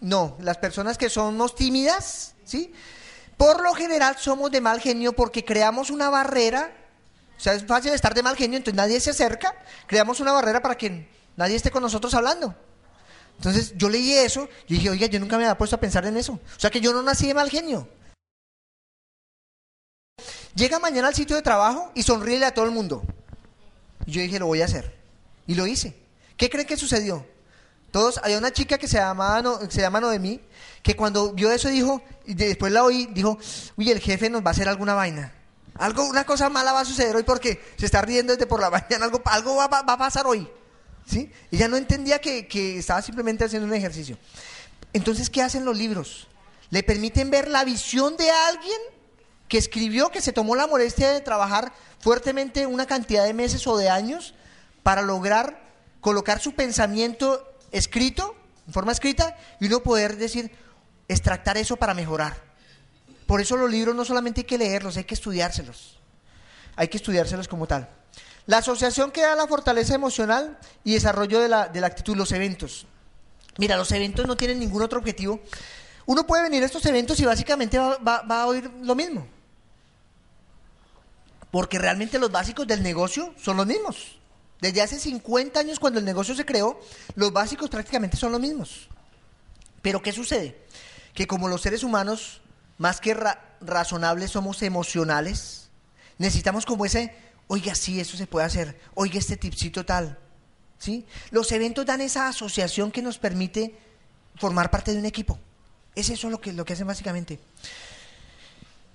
no, las personas que somos tímidas, ¿sí? Por lo general somos de mal genio porque creamos una barrera, o sea, es fácil estar de mal genio, entonces nadie se acerca, creamos una barrera para que nadie esté con nosotros hablando. Entonces yo leí eso y dije, oiga, yo nunca me había puesto a pensar en eso. O sea que yo no nací de mal genio. Llega mañana al sitio de trabajo y sonríe a todo el mundo. Y yo dije, lo voy a hacer. Y lo hice. ¿Qué creen que sucedió? Todos, había una chica que se llamaba no, se llama Noemí, que cuando vio eso dijo, y después la oí, dijo, uy, el jefe nos va a hacer alguna vaina. Algo, una cosa mala va a suceder hoy porque se está riendo desde por la mañana, algo, algo va, a pasar hoy. ¿Sí? Ella no entendía que, que estaba simplemente haciendo un ejercicio. Entonces, ¿qué hacen los libros? Le permiten ver la visión de alguien que escribió que se tomó la molestia de trabajar fuertemente una cantidad de meses o de años para lograr colocar su pensamiento escrito, en forma escrita, y uno poder decir, extractar eso para mejorar. Por eso los libros no solamente hay que leerlos, hay que estudiárselos. Hay que estudiárselos como tal. La asociación que da la fortaleza emocional y desarrollo de la, de la actitud, los eventos. Mira, los eventos no tienen ningún otro objetivo. Uno puede venir a estos eventos y básicamente va, va a oír lo mismo porque realmente los básicos del negocio son los mismos. Desde hace 50 años cuando el negocio se creó, los básicos prácticamente son los mismos. Pero ¿qué sucede? Que como los seres humanos, más que razonables, somos emocionales, necesitamos como ese, oiga, sí, eso se puede hacer, oiga, este tipcito tal. ¿Sí? Los eventos dan esa asociación que nos permite formar parte de un equipo. Es eso lo que, lo que hacen básicamente.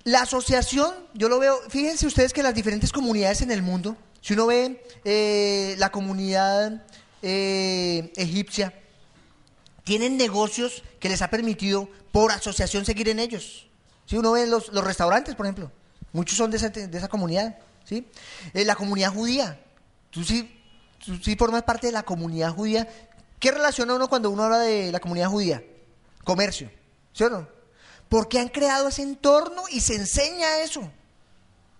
La asociación, yo lo veo, fíjense ustedes que las diferentes comunidades en el mundo, si uno ve eh, la comunidad eh, egipcia, tienen negocios que les ha permitido por asociación seguir en ellos. Si uno ve los, los restaurantes, por ejemplo, muchos son de esa, de esa comunidad. ¿Sí? Eh, la comunidad judía, tú sí, sí formas parte de la comunidad judía. ¿Qué relaciona uno cuando uno habla de la comunidad judía? Comercio, ¿sí o no? Porque han creado ese entorno y se enseña eso.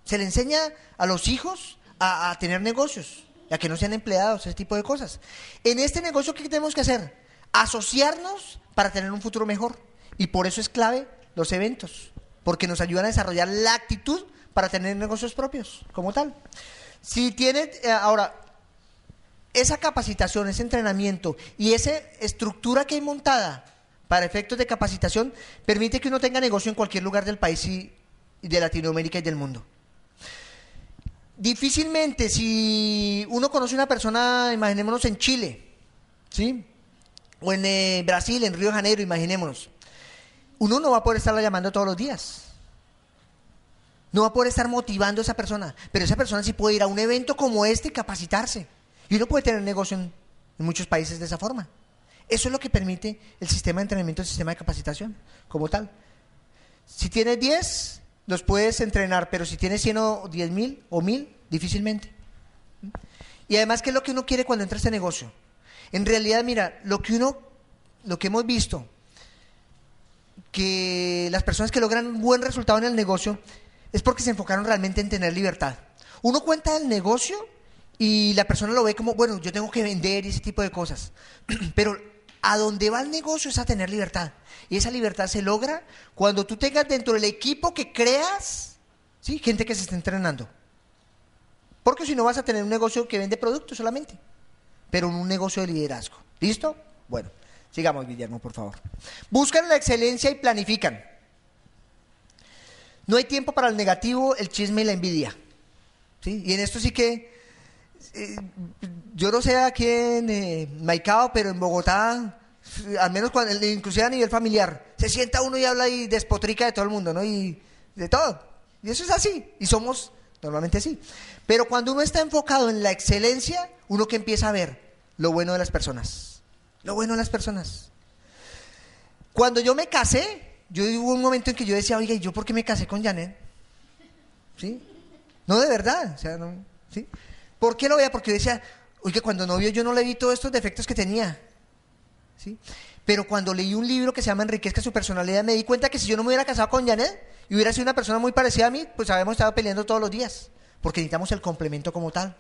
Se le enseña a los hijos a, a tener negocios, a que no sean empleados, ese tipo de cosas. En este negocio, ¿qué tenemos que hacer? Asociarnos para tener un futuro mejor. Y por eso es clave los eventos, porque nos ayudan a desarrollar la actitud para tener negocios propios, como tal. Si tiene, eh, ahora, esa capacitación, ese entrenamiento y esa estructura que hay montada para efectos de capacitación permite que uno tenga negocio en cualquier lugar del país y, de Latinoamérica y del mundo. Difícilmente, si uno conoce una persona, imaginémonos en Chile, ¿sí? O en eh, Brasil, en Río de Janeiro, imaginémonos. Uno no va a poder estarla llamando todos los días. No va a poder estar motivando a esa persona. Pero esa persona sí puede ir a un evento como este y capacitarse. Y uno puede tener negocio en, muchos países de esa forma. Eso es lo que permite el sistema de entrenamiento, el sistema de capacitación, como tal. Si tienes 10, los puedes entrenar, pero si tienes 100 o 10 mil o mil, difícilmente. Y además, ¿qué es lo que uno quiere cuando entra a este negocio? En realidad, mira, lo que uno, lo que hemos visto, que las personas que logran un buen resultado en el negocio es porque se enfocaron realmente en tener libertad. Uno cuenta el negocio y la persona lo ve como, bueno, yo tengo que vender y ese tipo de cosas. Pero a donde va el negocio es a tener libertad. Y esa libertad se logra cuando tú tengas dentro del equipo que creas, ¿sí? gente que se está entrenando. Porque si no vas a tener un negocio que vende productos solamente, pero un negocio de liderazgo. ¿Listo? Bueno, sigamos, Guillermo, por favor. Buscan la excelencia y planifican. No hay tiempo para el negativo, el chisme y la envidia. ¿sí? Y en esto sí que, eh, yo no sé aquí en eh, Maicao, pero en Bogotá, al menos cuando, inclusive a nivel familiar, se sienta uno y habla y despotrica de todo el mundo, ¿no? Y de todo. Y eso es así. Y somos normalmente así. Pero cuando uno está enfocado en la excelencia, uno que empieza a ver lo bueno de las personas. Lo bueno de las personas. Cuando yo me casé, yo hubo un momento en que yo decía, oiga, ¿y yo por qué me casé con Janet? ¿Sí? No, de verdad. No, ¿sí? ¿Por qué lo veía? Porque yo decía, oiga, cuando novio yo no le vi todos estos defectos que tenía. ¿Sí? Pero cuando leí un libro que se llama Enriquezca su personalidad, me di cuenta que si yo no me hubiera casado con Janet y hubiera sido una persona muy parecida a mí, pues habíamos estado peleando todos los días. Porque necesitamos el complemento como tal.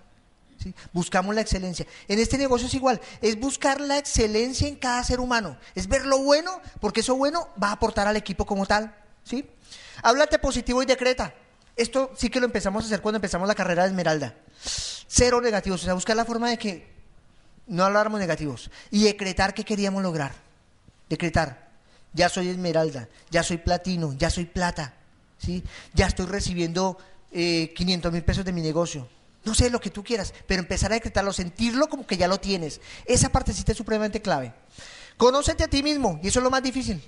¿Sí? Buscamos la excelencia. En este negocio es igual, es buscar la excelencia en cada ser humano, es ver lo bueno, porque eso bueno va a aportar al equipo como tal. ¿sí? Háblate positivo y decreta. Esto sí que lo empezamos a hacer cuando empezamos la carrera de Esmeralda. Cero negativos, o sea, buscar la forma de que no habláramos negativos y decretar qué queríamos lograr. Decretar, ya soy Esmeralda, ya soy platino, ya soy plata, ¿sí? ya estoy recibiendo eh, 500 mil pesos de mi negocio, no sé lo que tú quieras, pero empezar a decretarlo, sentirlo como que ya lo tienes. Esa partecita es supremamente clave. Conócete a ti mismo, y eso es lo más difícil.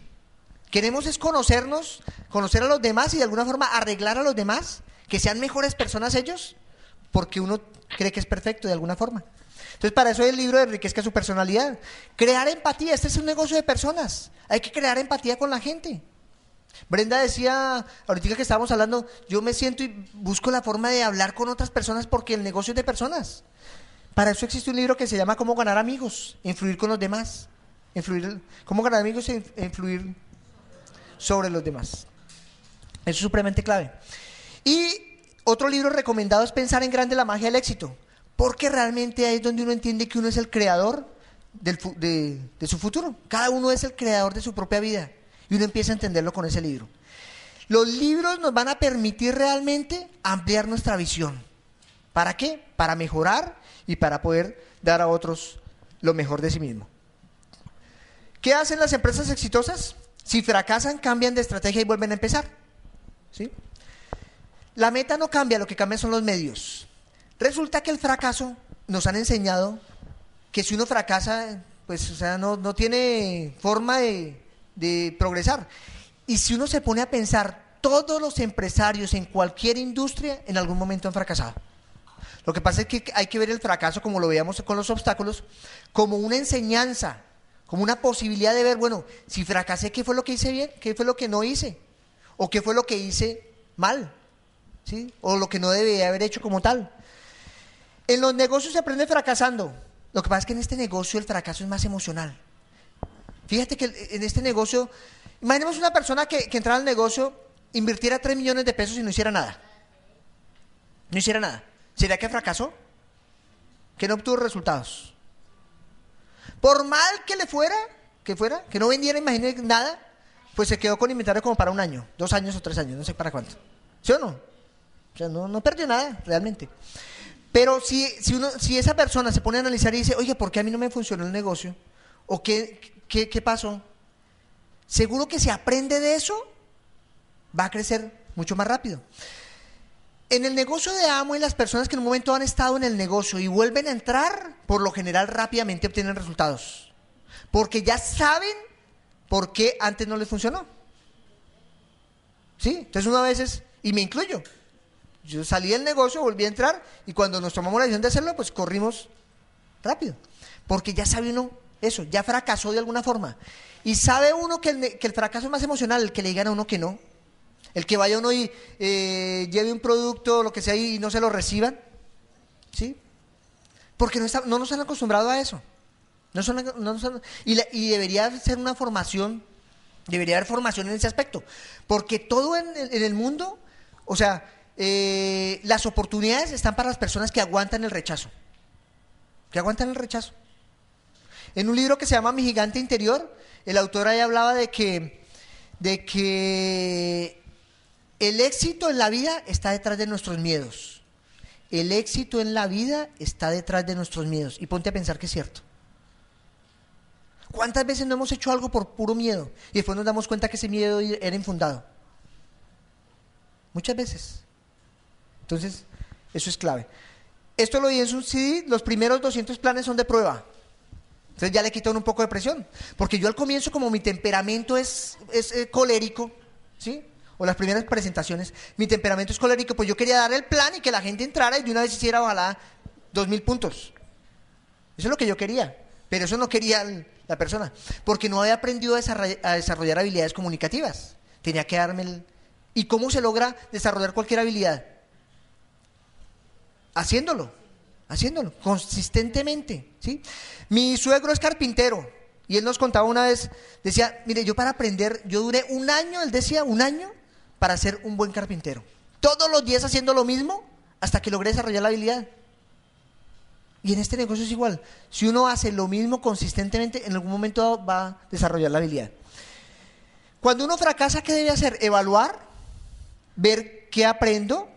Queremos es conocernos, conocer a los demás y de alguna forma arreglar a los demás, que sean mejores personas ellos, porque uno cree que es perfecto de alguna forma. Entonces, para eso el libro enriquezca su personalidad. Crear empatía, este es un negocio de personas. Hay que crear empatía con la gente. Brenda decía, ahorita que estábamos hablando, yo me siento y busco la forma de hablar con otras personas porque el negocio es de personas. Para eso existe un libro que se llama Cómo ganar amigos, influir con los demás. Influir, cómo ganar amigos e influir sobre los demás. Eso es supremamente clave. Y otro libro recomendado es Pensar en grande la magia del éxito, porque realmente ahí es donde uno entiende que uno es el creador de su futuro. Cada uno es el creador de su propia vida. Y uno empieza a entenderlo con ese libro. Los libros nos van a permitir realmente ampliar nuestra visión. ¿Para qué? Para mejorar y para poder dar a otros lo mejor de sí mismo. ¿Qué hacen las empresas exitosas? Si fracasan, cambian de estrategia y vuelven a empezar. ¿Sí? La meta no cambia, lo que cambia son los medios. Resulta que el fracaso nos han enseñado que si uno fracasa, pues o sea, no, no tiene forma de, de progresar. Y si uno se pone a pensar, todos los empresarios en cualquier industria en algún momento han fracasado. Lo que pasa es que hay que ver el fracaso, como lo veíamos con los obstáculos, como una enseñanza, como una posibilidad de ver, bueno, si fracasé, ¿qué fue lo que hice bien? ¿Qué fue lo que no hice? ¿O qué fue lo que hice mal? ¿Sí? O lo que no debía haber hecho como tal. En los negocios se aprende fracasando. Lo que pasa es que en este negocio el fracaso es más emocional. Fíjate que en este negocio, imaginemos una persona que, entrara al negocio, invirtiera 3 millones de pesos y no hiciera nada. No hiciera nada. ¿Sería que fracasó? Que no obtuvo resultados. Por mal que le fuera, que fuera, que no vendiera, imagínate nada, pues se quedó con inventario como para un año, dos años o tres años, no sé para cuánto. ¿Sí o no? O sea, no, no perdió nada, realmente. Pero si, si, uno, si esa persona se pone a analizar y dice, oye, ¿por qué a mí no me funcionó el negocio? ¿O qué, qué, pasó? Seguro que si aprende de eso, va a crecer mucho más rápido. En el negocio de amo y las personas que en un momento han estado en el negocio y vuelven a entrar, por lo general rápidamente obtienen resultados. Porque ya saben por qué antes no les funcionó. ¿Sí? Entonces uno a veces, y me incluyo, yo salí del negocio, volví a entrar y cuando nos tomamos la decisión de hacerlo, pues corrimos rápido. Porque ya sabe uno eso, ya fracasó de alguna forma. Y sabe uno que el, fracaso es más emocional, el que le digan a uno que no. El que vaya uno y eh, lleve un producto, lo que sea, y no se lo reciban. ¿Sí? Porque no, nos han acostumbrado a eso. Y, debería ser una formación, debería haber formación en ese aspecto. Porque todo en, en el mundo, o sea, eh, las oportunidades están para las personas que aguantan el rechazo. Que aguantan el rechazo. En un libro que se llama Mi gigante interior, el autor ahí hablaba de que, de que el éxito en la vida está detrás de nuestros miedos. El éxito en la vida está detrás de nuestros miedos. Y ponte a pensar que es cierto. ¿Cuántas veces no hemos hecho algo por puro miedo y después nos damos cuenta que ese miedo era infundado? Muchas veces. Entonces, eso es clave. Esto lo di en su CD, los primeros 200 planes son de prueba. Entonces ya le quitan un poco de presión. Porque yo al comienzo, como mi temperamento es, eh, colérico, ¿sí? o las primeras presentaciones, mi temperamento es colérico, pues yo quería dar el plan y que la gente entrara y de una vez hiciera, ojalá, dos mil puntos. Eso es lo que yo quería, pero eso no quería la persona, porque no había aprendido a desarrollar habilidades comunicativas. Tenía que darme el... ¿Y cómo se logra desarrollar cualquier habilidad? Haciéndolo, haciéndolo, consistentemente, ¿sí? Mi suegro es carpintero, y él nos contaba una vez, decía, mire, yo para aprender, yo duré un año, él decía, un año, para ser un buen carpintero. Todos los días haciendo lo mismo hasta que logré desarrollar la habilidad. Y en este negocio es igual. Si uno hace lo mismo consistentemente, en algún momento va a desarrollar la habilidad. Cuando uno fracasa, ¿qué debe hacer? Evaluar, ver qué aprendo,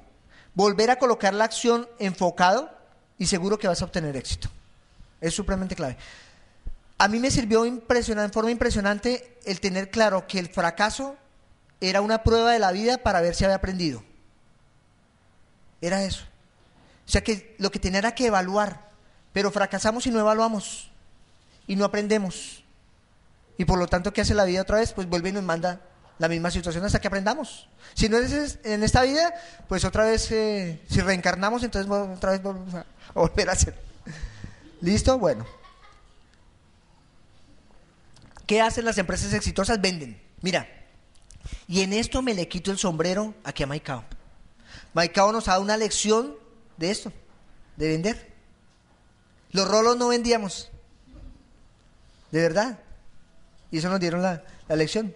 volver a colocar la acción enfocado y seguro que vas a obtener éxito. Es supremamente clave. A mí me sirvió impresionante, en forma impresionante el tener claro que el fracaso era una prueba de la vida para ver si había aprendido. Era eso. O sea que lo que tenía era que evaluar, pero fracasamos y no evaluamos y no aprendemos. Y por lo tanto, ¿qué hace la vida otra vez? Pues vuelve y nos manda la misma situación hasta que aprendamos. Si no es en esta vida, pues otra vez, eh, si reencarnamos, entonces otra vez a volver a hacer. ¿Listo? Bueno. ¿Qué hacen las empresas exitosas? Venden. Mira, y en esto me le quito el sombrero aquí a Maicao. Maicao nos ha dado una lección de esto, de vender. Los rolos no vendíamos. De verdad. Y eso nos dieron la, la lección.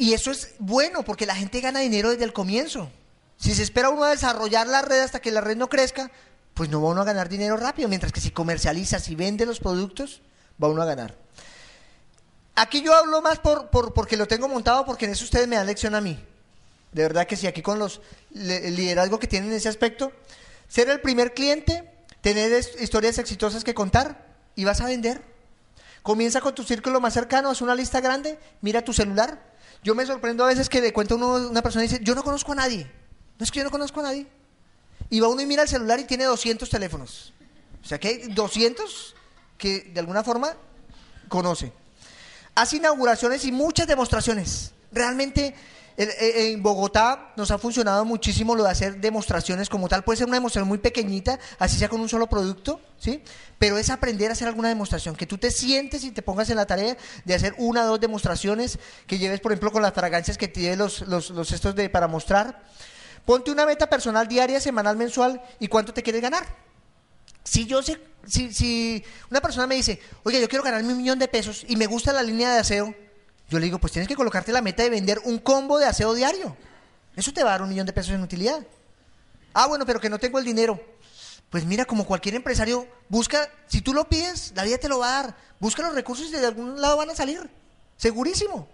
Y eso es bueno porque la gente gana dinero desde el comienzo. Si se espera uno a desarrollar la red hasta que la red no crezca, pues no va uno a ganar dinero rápido. Mientras que si comercializa, si vende los productos, va uno a ganar. Aquí yo hablo más por, por, porque lo tengo montado, porque en eso ustedes me dan lección a mí. De verdad que sí, aquí con los liderazgo que tienen en ese aspecto. Ser el primer cliente, tener historias exitosas que contar y vas a vender. Comienza con tu círculo más cercano, haz una lista grande, mira tu celular. Yo me sorprendo a veces que de cuenta uno, una persona dice, yo no conozco a nadie. No es que yo no conozco a nadie. Y va uno y mira el celular y tiene 200 teléfonos. O sea que hay 200 que de alguna forma conoce hace inauguraciones y muchas demostraciones. Realmente en Bogotá nos ha funcionado muchísimo lo de hacer demostraciones como tal. Puede ser una demostración muy pequeñita, así sea con un solo producto, ¿sí? Pero es aprender a hacer alguna demostración, que tú te sientes y te pongas en la tarea de hacer una o dos demostraciones, que lleves, por ejemplo, con las fragancias que te los, los, estos de, para mostrar. Ponte una meta personal diaria, semanal, mensual y cuánto te quieres ganar. Si yo sé, si, si una persona me dice, oye, yo quiero ganarme un millón de pesos y me gusta la línea de aseo, yo le digo, pues tienes que colocarte la meta de vender un combo de aseo diario. Eso te va a dar un millón de pesos en utilidad. Ah, bueno, pero que no tengo el dinero. Pues mira, como cualquier empresario, busca, si tú lo pides, la vida te lo va a dar. Busca los recursos y de algún lado van a salir. Segurísimo.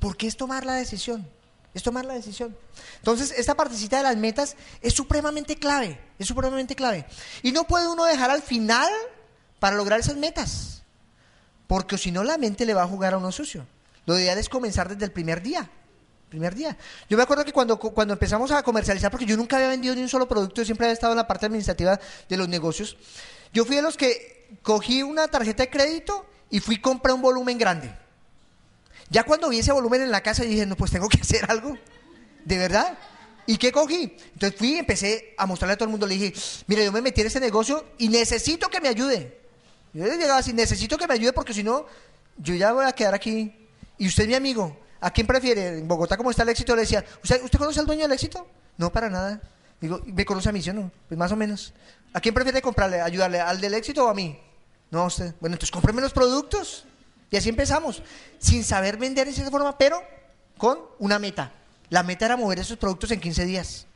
Porque es tomar la decisión. Es tomar la decisión. Entonces, esta partecita de las metas es supremamente clave. Es supremamente clave. Y no puede uno dejar al final para lograr esas metas. Porque si no, la mente le va a jugar a uno sucio. Lo ideal es comenzar desde el primer día. Primer día. Yo me acuerdo que cuando, cuando empezamos a comercializar, porque yo nunca había vendido ni un solo producto, yo siempre había estado en la parte administrativa de los negocios, yo fui de los que cogí una tarjeta de crédito y fui a comprar un volumen grande. Ya cuando vi ese volumen en la casa dije, no, pues tengo que hacer algo. ¿De verdad? ¿Y qué cogí? Entonces fui y empecé a mostrarle a todo el mundo. Le dije, mira, yo me metí en este negocio y necesito que me ayude. Yo le llegaba así, necesito que me ayude porque si no, yo ya voy a quedar aquí y usted, mi amigo, ¿a quién prefiere? En Bogotá, ¿cómo está el éxito? Le decía, ¿usted, ¿usted conoce al dueño del éxito? No, para nada. Digo, ¿me conoce a mí, sí no? Pues más o menos. ¿A quién prefiere comprarle, ayudarle? ¿Al del éxito o a mí? No, a usted. Bueno, entonces cómpreme los productos. Y así empezamos, sin saber vender de esa forma, pero con una meta. La meta era mover esos productos en 15 días.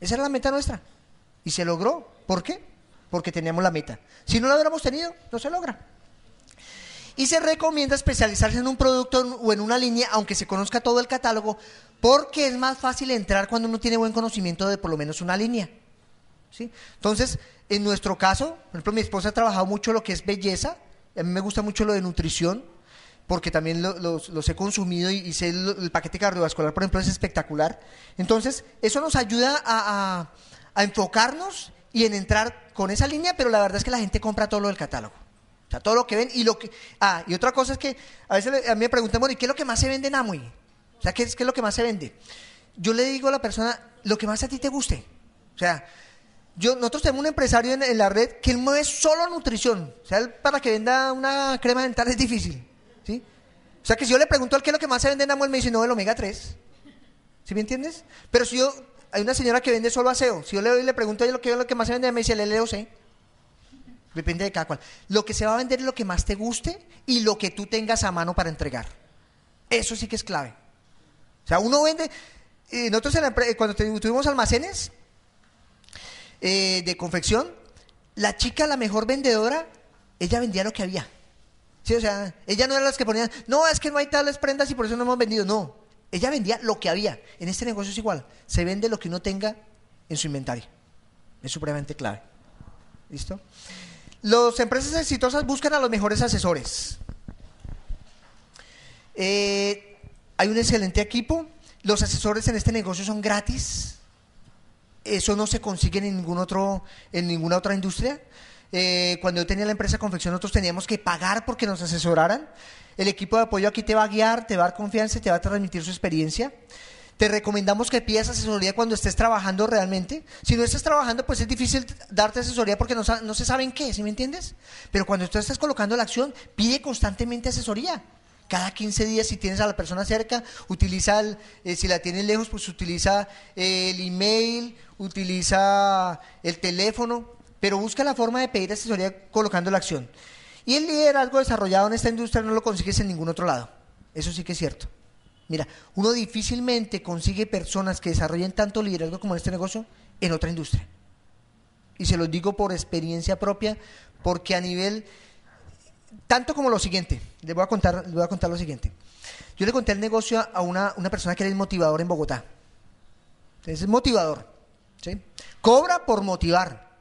Esa era la meta nuestra. Y se logró. ¿Por qué? Porque teníamos la meta. Si no la hubiéramos tenido, no se logra. Y se recomienda especializarse en un producto o en una línea, aunque se conozca todo el catálogo, porque es más fácil entrar cuando uno tiene buen conocimiento de por lo menos una línea. ¿sí? Entonces, en nuestro caso, por ejemplo, mi esposa ha trabajado mucho lo que es belleza, a mí me gusta mucho lo de nutrición, porque también los, he consumido y, sé el, paquete cardiovascular, por ejemplo, es espectacular. Entonces, eso nos ayuda a, a enfocarnos y en entrar con esa línea, pero la verdad es que la gente compra todo lo del catálogo sea, todo lo que ven y lo que... Ah, y otra cosa es que a veces a mí me preguntan, bueno, ¿y qué es lo que más se vende en Amway? O sea, ¿qué es, ¿qué es lo que más se vende? Yo le digo a la persona, lo que más a ti te guste. O sea, yo, nosotros tenemos un empresario en, la red que no es solo nutrición. O sea, para que venda una crema dental es difícil. ¿sí? O sea, que si yo le pregunto al qué es lo que más se vende en Amway, me dice, no, el omega 3. ¿Sí me entiendes? Pero si yo, hay una señora que vende solo aseo. Si yo le, le pregunto a ella lo que, lo que más se vende, me dice el LOC. Depende de cada cual. Lo que se va a vender es lo que más te guste y lo que tú tengas a mano para entregar. Eso sí que es clave. O sea, uno vende. Eh, nosotros cuando tuvimos almacenes eh, de confección, la chica, la mejor vendedora, ella vendía lo que había. Sí, o sea, ella no era las que ponían, no, es que no hay tales prendas y por eso no hemos vendido. No, ella vendía lo que había. En este negocio es igual. Se vende lo que uno tenga en su inventario. Es supremamente clave. ¿Listo? Las empresas exitosas buscan a los mejores asesores. Eh, hay un excelente equipo. Los asesores en este negocio son gratis. Eso no se consigue en, ningún otro, en ninguna otra industria. Eh, cuando yo tenía la empresa de confección, nosotros teníamos que pagar porque nos asesoraran. El equipo de apoyo aquí te va a guiar, te va a dar confianza, te va a transmitir su experiencia. Te recomendamos que pidas asesoría cuando estés trabajando realmente. Si no estás trabajando, pues es difícil darte asesoría porque no, se sabe en qué, ¿sí me entiendes? Pero cuando tú estás colocando la acción, pide constantemente asesoría. Cada 15 días, si tienes a la persona cerca, utiliza, eh, si la tienes lejos, pues utiliza eh, el email, utiliza el teléfono, pero busca la forma de pedir asesoría colocando la acción. Y el liderazgo desarrollado en esta industria no lo consigues en ningún otro lado. Eso sí que es cierto. Mira, uno difícilmente consigue personas que desarrollen tanto liderazgo como en este negocio en otra industria. Y se los digo por experiencia propia, porque a nivel, tanto como lo siguiente, les voy a contar, les voy a contar lo siguiente. Yo le conté el negocio a una, persona que era motivador en Bogotá. Es motivador. ¿sí? Cobra por motivar.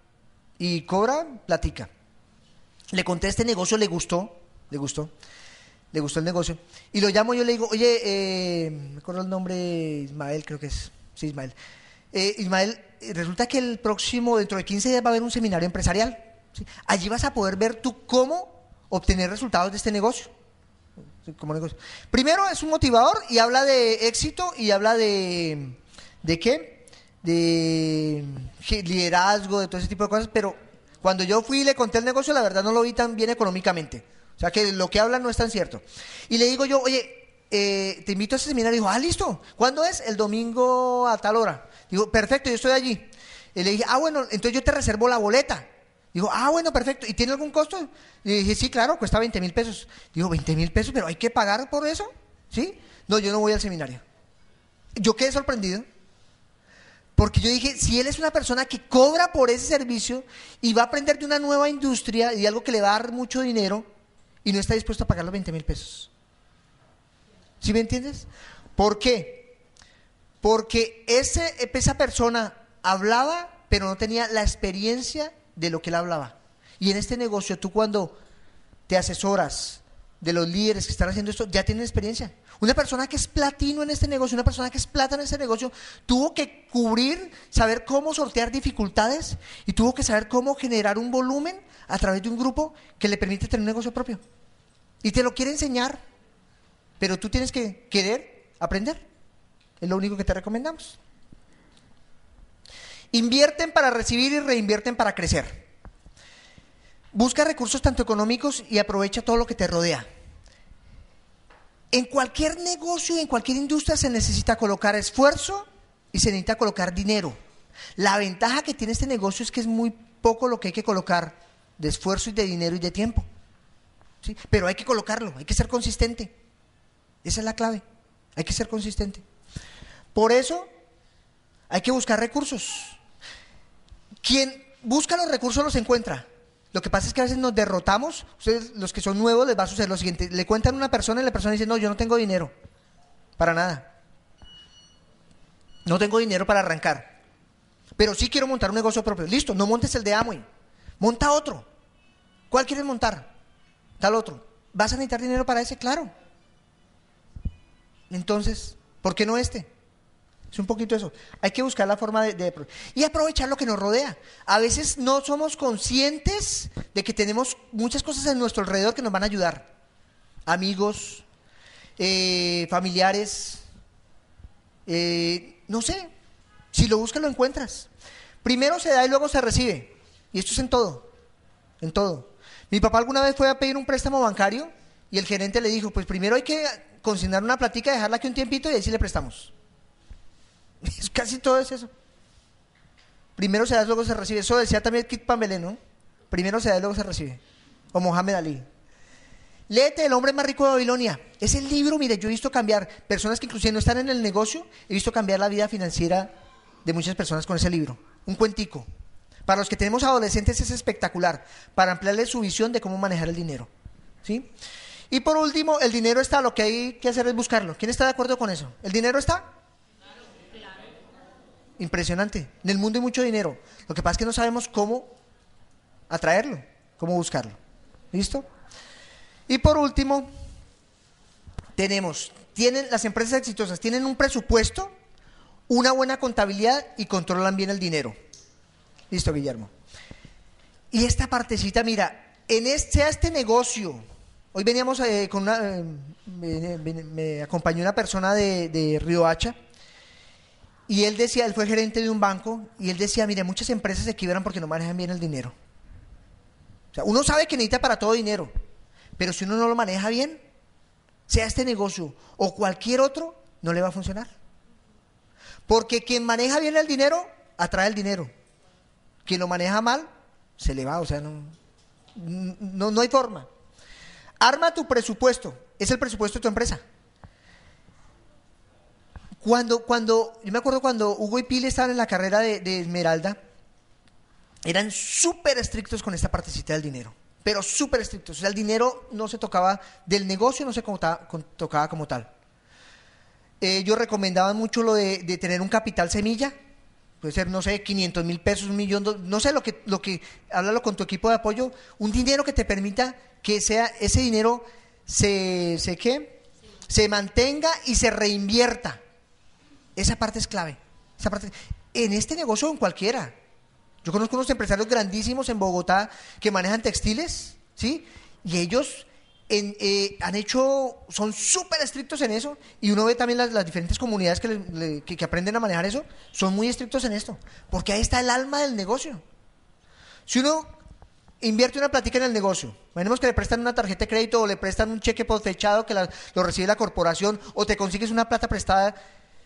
Y cobra, platica. Le conté este negocio, le gustó, le gustó le gustó el negocio. Y lo llamo, yo le digo, oye, eh, me acuerdo el nombre, Ismael, creo que es, sí, Ismael. Eh, Ismael, resulta que el próximo, dentro de 15 días va a haber un seminario empresarial. Allí vas a poder ver tú cómo obtener resultados de este negocio. como negocio. Primero es un motivador y habla de éxito y habla de, ¿de qué? De liderazgo, de todo ese tipo de cosas, pero cuando yo fui y le conté el negocio, la verdad no lo vi tan bien económicamente. O sea que lo que hablan no es tan cierto. Y le digo yo, oye, eh, te invito a ese seminario. Dijo, ah, listo. ¿Cuándo es? El domingo a tal hora. Digo, perfecto, yo estoy allí. Y le dije, ah, bueno, entonces yo te reservo la boleta. Dijo, ah, bueno, perfecto. ¿Y tiene algún costo? Y dije, sí, claro, cuesta 20 mil pesos. Digo, 20 mil pesos, pero hay que pagar por eso. ¿Sí? No, yo no voy al seminario. Yo quedé sorprendido. Porque yo dije, si él es una persona que cobra por ese servicio y va a aprender de una nueva industria y de algo que le va a dar mucho dinero y no está dispuesto a pagar los 20 mil pesos. ¿Sí me entiendes? ¿Por qué? Porque ese, esa persona hablaba, pero no tenía la experiencia de lo que él hablaba. Y en este negocio, tú cuando te asesoras de los líderes que están haciendo esto, ya tienen experiencia. Una persona que es platino en este negocio, una persona que es plata en este negocio, tuvo que cubrir, saber cómo sortear dificultades y tuvo que saber cómo generar un volumen a través de un grupo que le permite tener un negocio propio. Y te lo quiere enseñar, pero tú tienes que querer aprender. Es lo único que te recomendamos. Invierten para recibir y reinvierten para crecer. Busca recursos tanto económicos y aprovecha todo lo que te rodea. En cualquier negocio, en cualquier industria se necesita colocar esfuerzo y se necesita colocar dinero. La ventaja que tiene este negocio es que es muy poco lo que hay que colocar de esfuerzo y de dinero y de tiempo. ¿sí? Pero hay que colocarlo, hay que ser consistente. Esa es la clave. Hay que ser consistente. Por eso hay que buscar recursos. Quien busca los recursos los encuentra. Lo que pasa es que a veces nos derrotamos. Ustedes, los que son nuevos, les va a suceder lo siguiente. Le cuentan a una persona y la persona dice, no, yo no tengo dinero. Para nada. No tengo dinero para arrancar. Pero sí quiero montar un negocio propio. Listo, no montes el de Amway. Monta otro. ¿Cuál quieres montar? Tal otro. ¿Vas a necesitar dinero para ese? Claro. Entonces, ¿por qué no este? Es un poquito eso. Hay que buscar la forma de, Y aprovechar lo que nos rodea. A veces no somos conscientes de que tenemos muchas cosas en nuestro alrededor que nos van a ayudar. Amigos, eh, familiares, eh, no sé. Si lo buscas, lo encuentras. Primero se da y luego se recibe. Y esto es en todo. En todo. Mi papá alguna vez fue a pedir un préstamo bancario y el gerente le dijo, pues primero hay que consignar una platica, dejarla aquí un tiempito y ahí le prestamos. Casi todo es eso. Primero se da, luego se recibe. Eso decía también Kit Pambelé, ¿no? Primero se da, luego se recibe. O Mohamed Ali. Léete El hombre más rico de Babilonia. Ese libro, mire, yo he visto cambiar personas que inclusive no están en el negocio, he visto cambiar la vida financiera de muchas personas con ese libro. Un cuentico. Para los que tenemos adolescentes es espectacular, para ampliarles su visión de cómo manejar el dinero. ¿Sí? Y por último, el dinero está, lo que hay que hacer es buscarlo. ¿Quién está de acuerdo con eso? ¿El dinero está? Impresionante. En el mundo hay mucho dinero. Lo que pasa es que no sabemos cómo atraerlo, cómo buscarlo. ¿Listo? Y por último, tenemos, tienen las empresas exitosas tienen un presupuesto, una buena contabilidad y controlan bien el dinero. Listo, Guillermo. Y esta partecita, mira, en este, este negocio, hoy veníamos eh, con una, eh, me, acompañó una persona de, de Río Hacha, y él decía, él fue gerente de un banco, y él decía, mire, muchas empresas se quiebran porque no manejan bien el dinero. O sea, uno sabe que necesita para todo dinero, pero si uno no lo maneja bien, sea este negocio o cualquier otro, no le va a funcionar. Porque quien maneja bien el dinero, atrae el dinero. Quien lo maneja mal, se le va, o sea, no, no, hay forma. Arma tu presupuesto, es el presupuesto de tu empresa. Cuando, cuando, yo me acuerdo cuando Hugo y Pili estaban en la carrera de, Esmeralda, eran súper estrictos con esta partecita del dinero, pero súper estrictos. O sea, el dinero no se tocaba, del negocio no se tocaba como tal. ellos recomendaban mucho lo de, tener un capital semilla, puede ser, no sé, 500 mil pesos, un millón, no sé lo que, lo que, háblalo con tu equipo de apoyo, un dinero que te permita que sea, ese dinero se, se, ¿qué? se mantenga y se reinvierta. Esa parte es clave. Esa parte, en este negocio o en cualquiera. Yo conozco unos empresarios grandísimos en Bogotá que manejan textiles, ¿sí? Y ellos eh, han hecho, son súper estrictos en eso, y uno ve también las, diferentes comunidades que, que, aprenden a manejar eso, son muy estrictos en esto, porque ahí está el alma del negocio. Si uno invierte una plática en el negocio, imaginemos que le prestan una tarjeta de crédito o le prestan un cheque fechado que lo recibe la corporación o te consigues una plata prestada,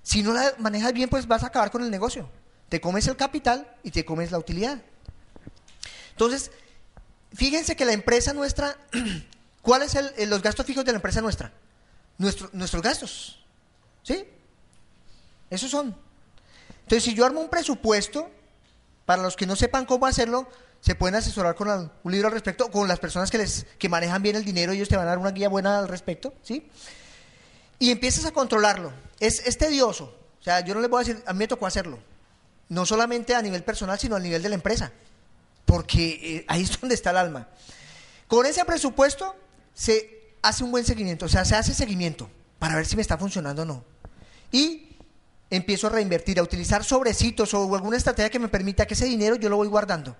si no la manejas bien, pues vas a acabar con el negocio. Te comes el capital y te comes la utilidad. Entonces, fíjense que la empresa nuestra ¿Cuáles son los gastos fijos de la empresa nuestra? nuestros gastos. ¿Sí? Esos son. Entonces, si yo armo un presupuesto, para los que no sepan cómo hacerlo, se pueden asesorar con un libro al respecto, con las personas que, les, que manejan bien el dinero, ellos te van a dar una guía buena al respecto, ¿sí? Y empiezas a controlarlo. Es, tedioso. O sea, yo no les voy a decir, a mí me tocó hacerlo. No solamente a nivel personal, sino a nivel de la empresa. Porque eh, ahí es donde está el alma. Con ese presupuesto, se hace un buen seguimiento, o sea, se hace seguimiento para ver si me está funcionando o no. Y empiezo a reinvertir, a utilizar sobrecitos o alguna estrategia que me permita que ese dinero yo lo voy guardando.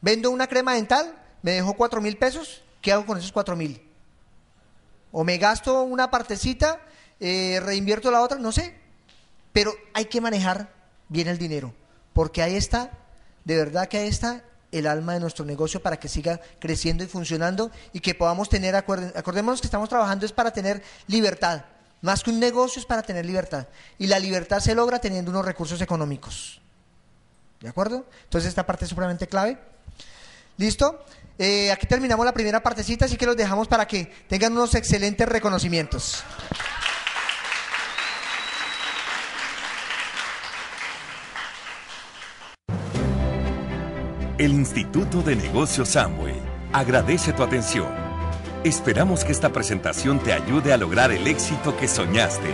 Vendo una crema dental, me dejo cuatro mil pesos, ¿qué hago con esos cuatro mil? O me gasto una partecita, eh, reinvierto la otra, no sé. Pero hay que manejar bien el dinero, porque ahí está, de verdad que ahí está el alma de nuestro negocio para que siga creciendo y funcionando y que podamos tener, acordémonos que estamos trabajando es para tener libertad, más que un negocio es para tener libertad. Y la libertad se logra teniendo unos recursos económicos. ¿De acuerdo? Entonces esta parte es supremamente clave. ¿Listo? Eh, aquí terminamos la primera partecita, así que los dejamos para que tengan unos excelentes reconocimientos. El Instituto de Negocios Samway agradece tu atención. Esperamos que esta presentación te ayude a lograr el éxito que soñaste.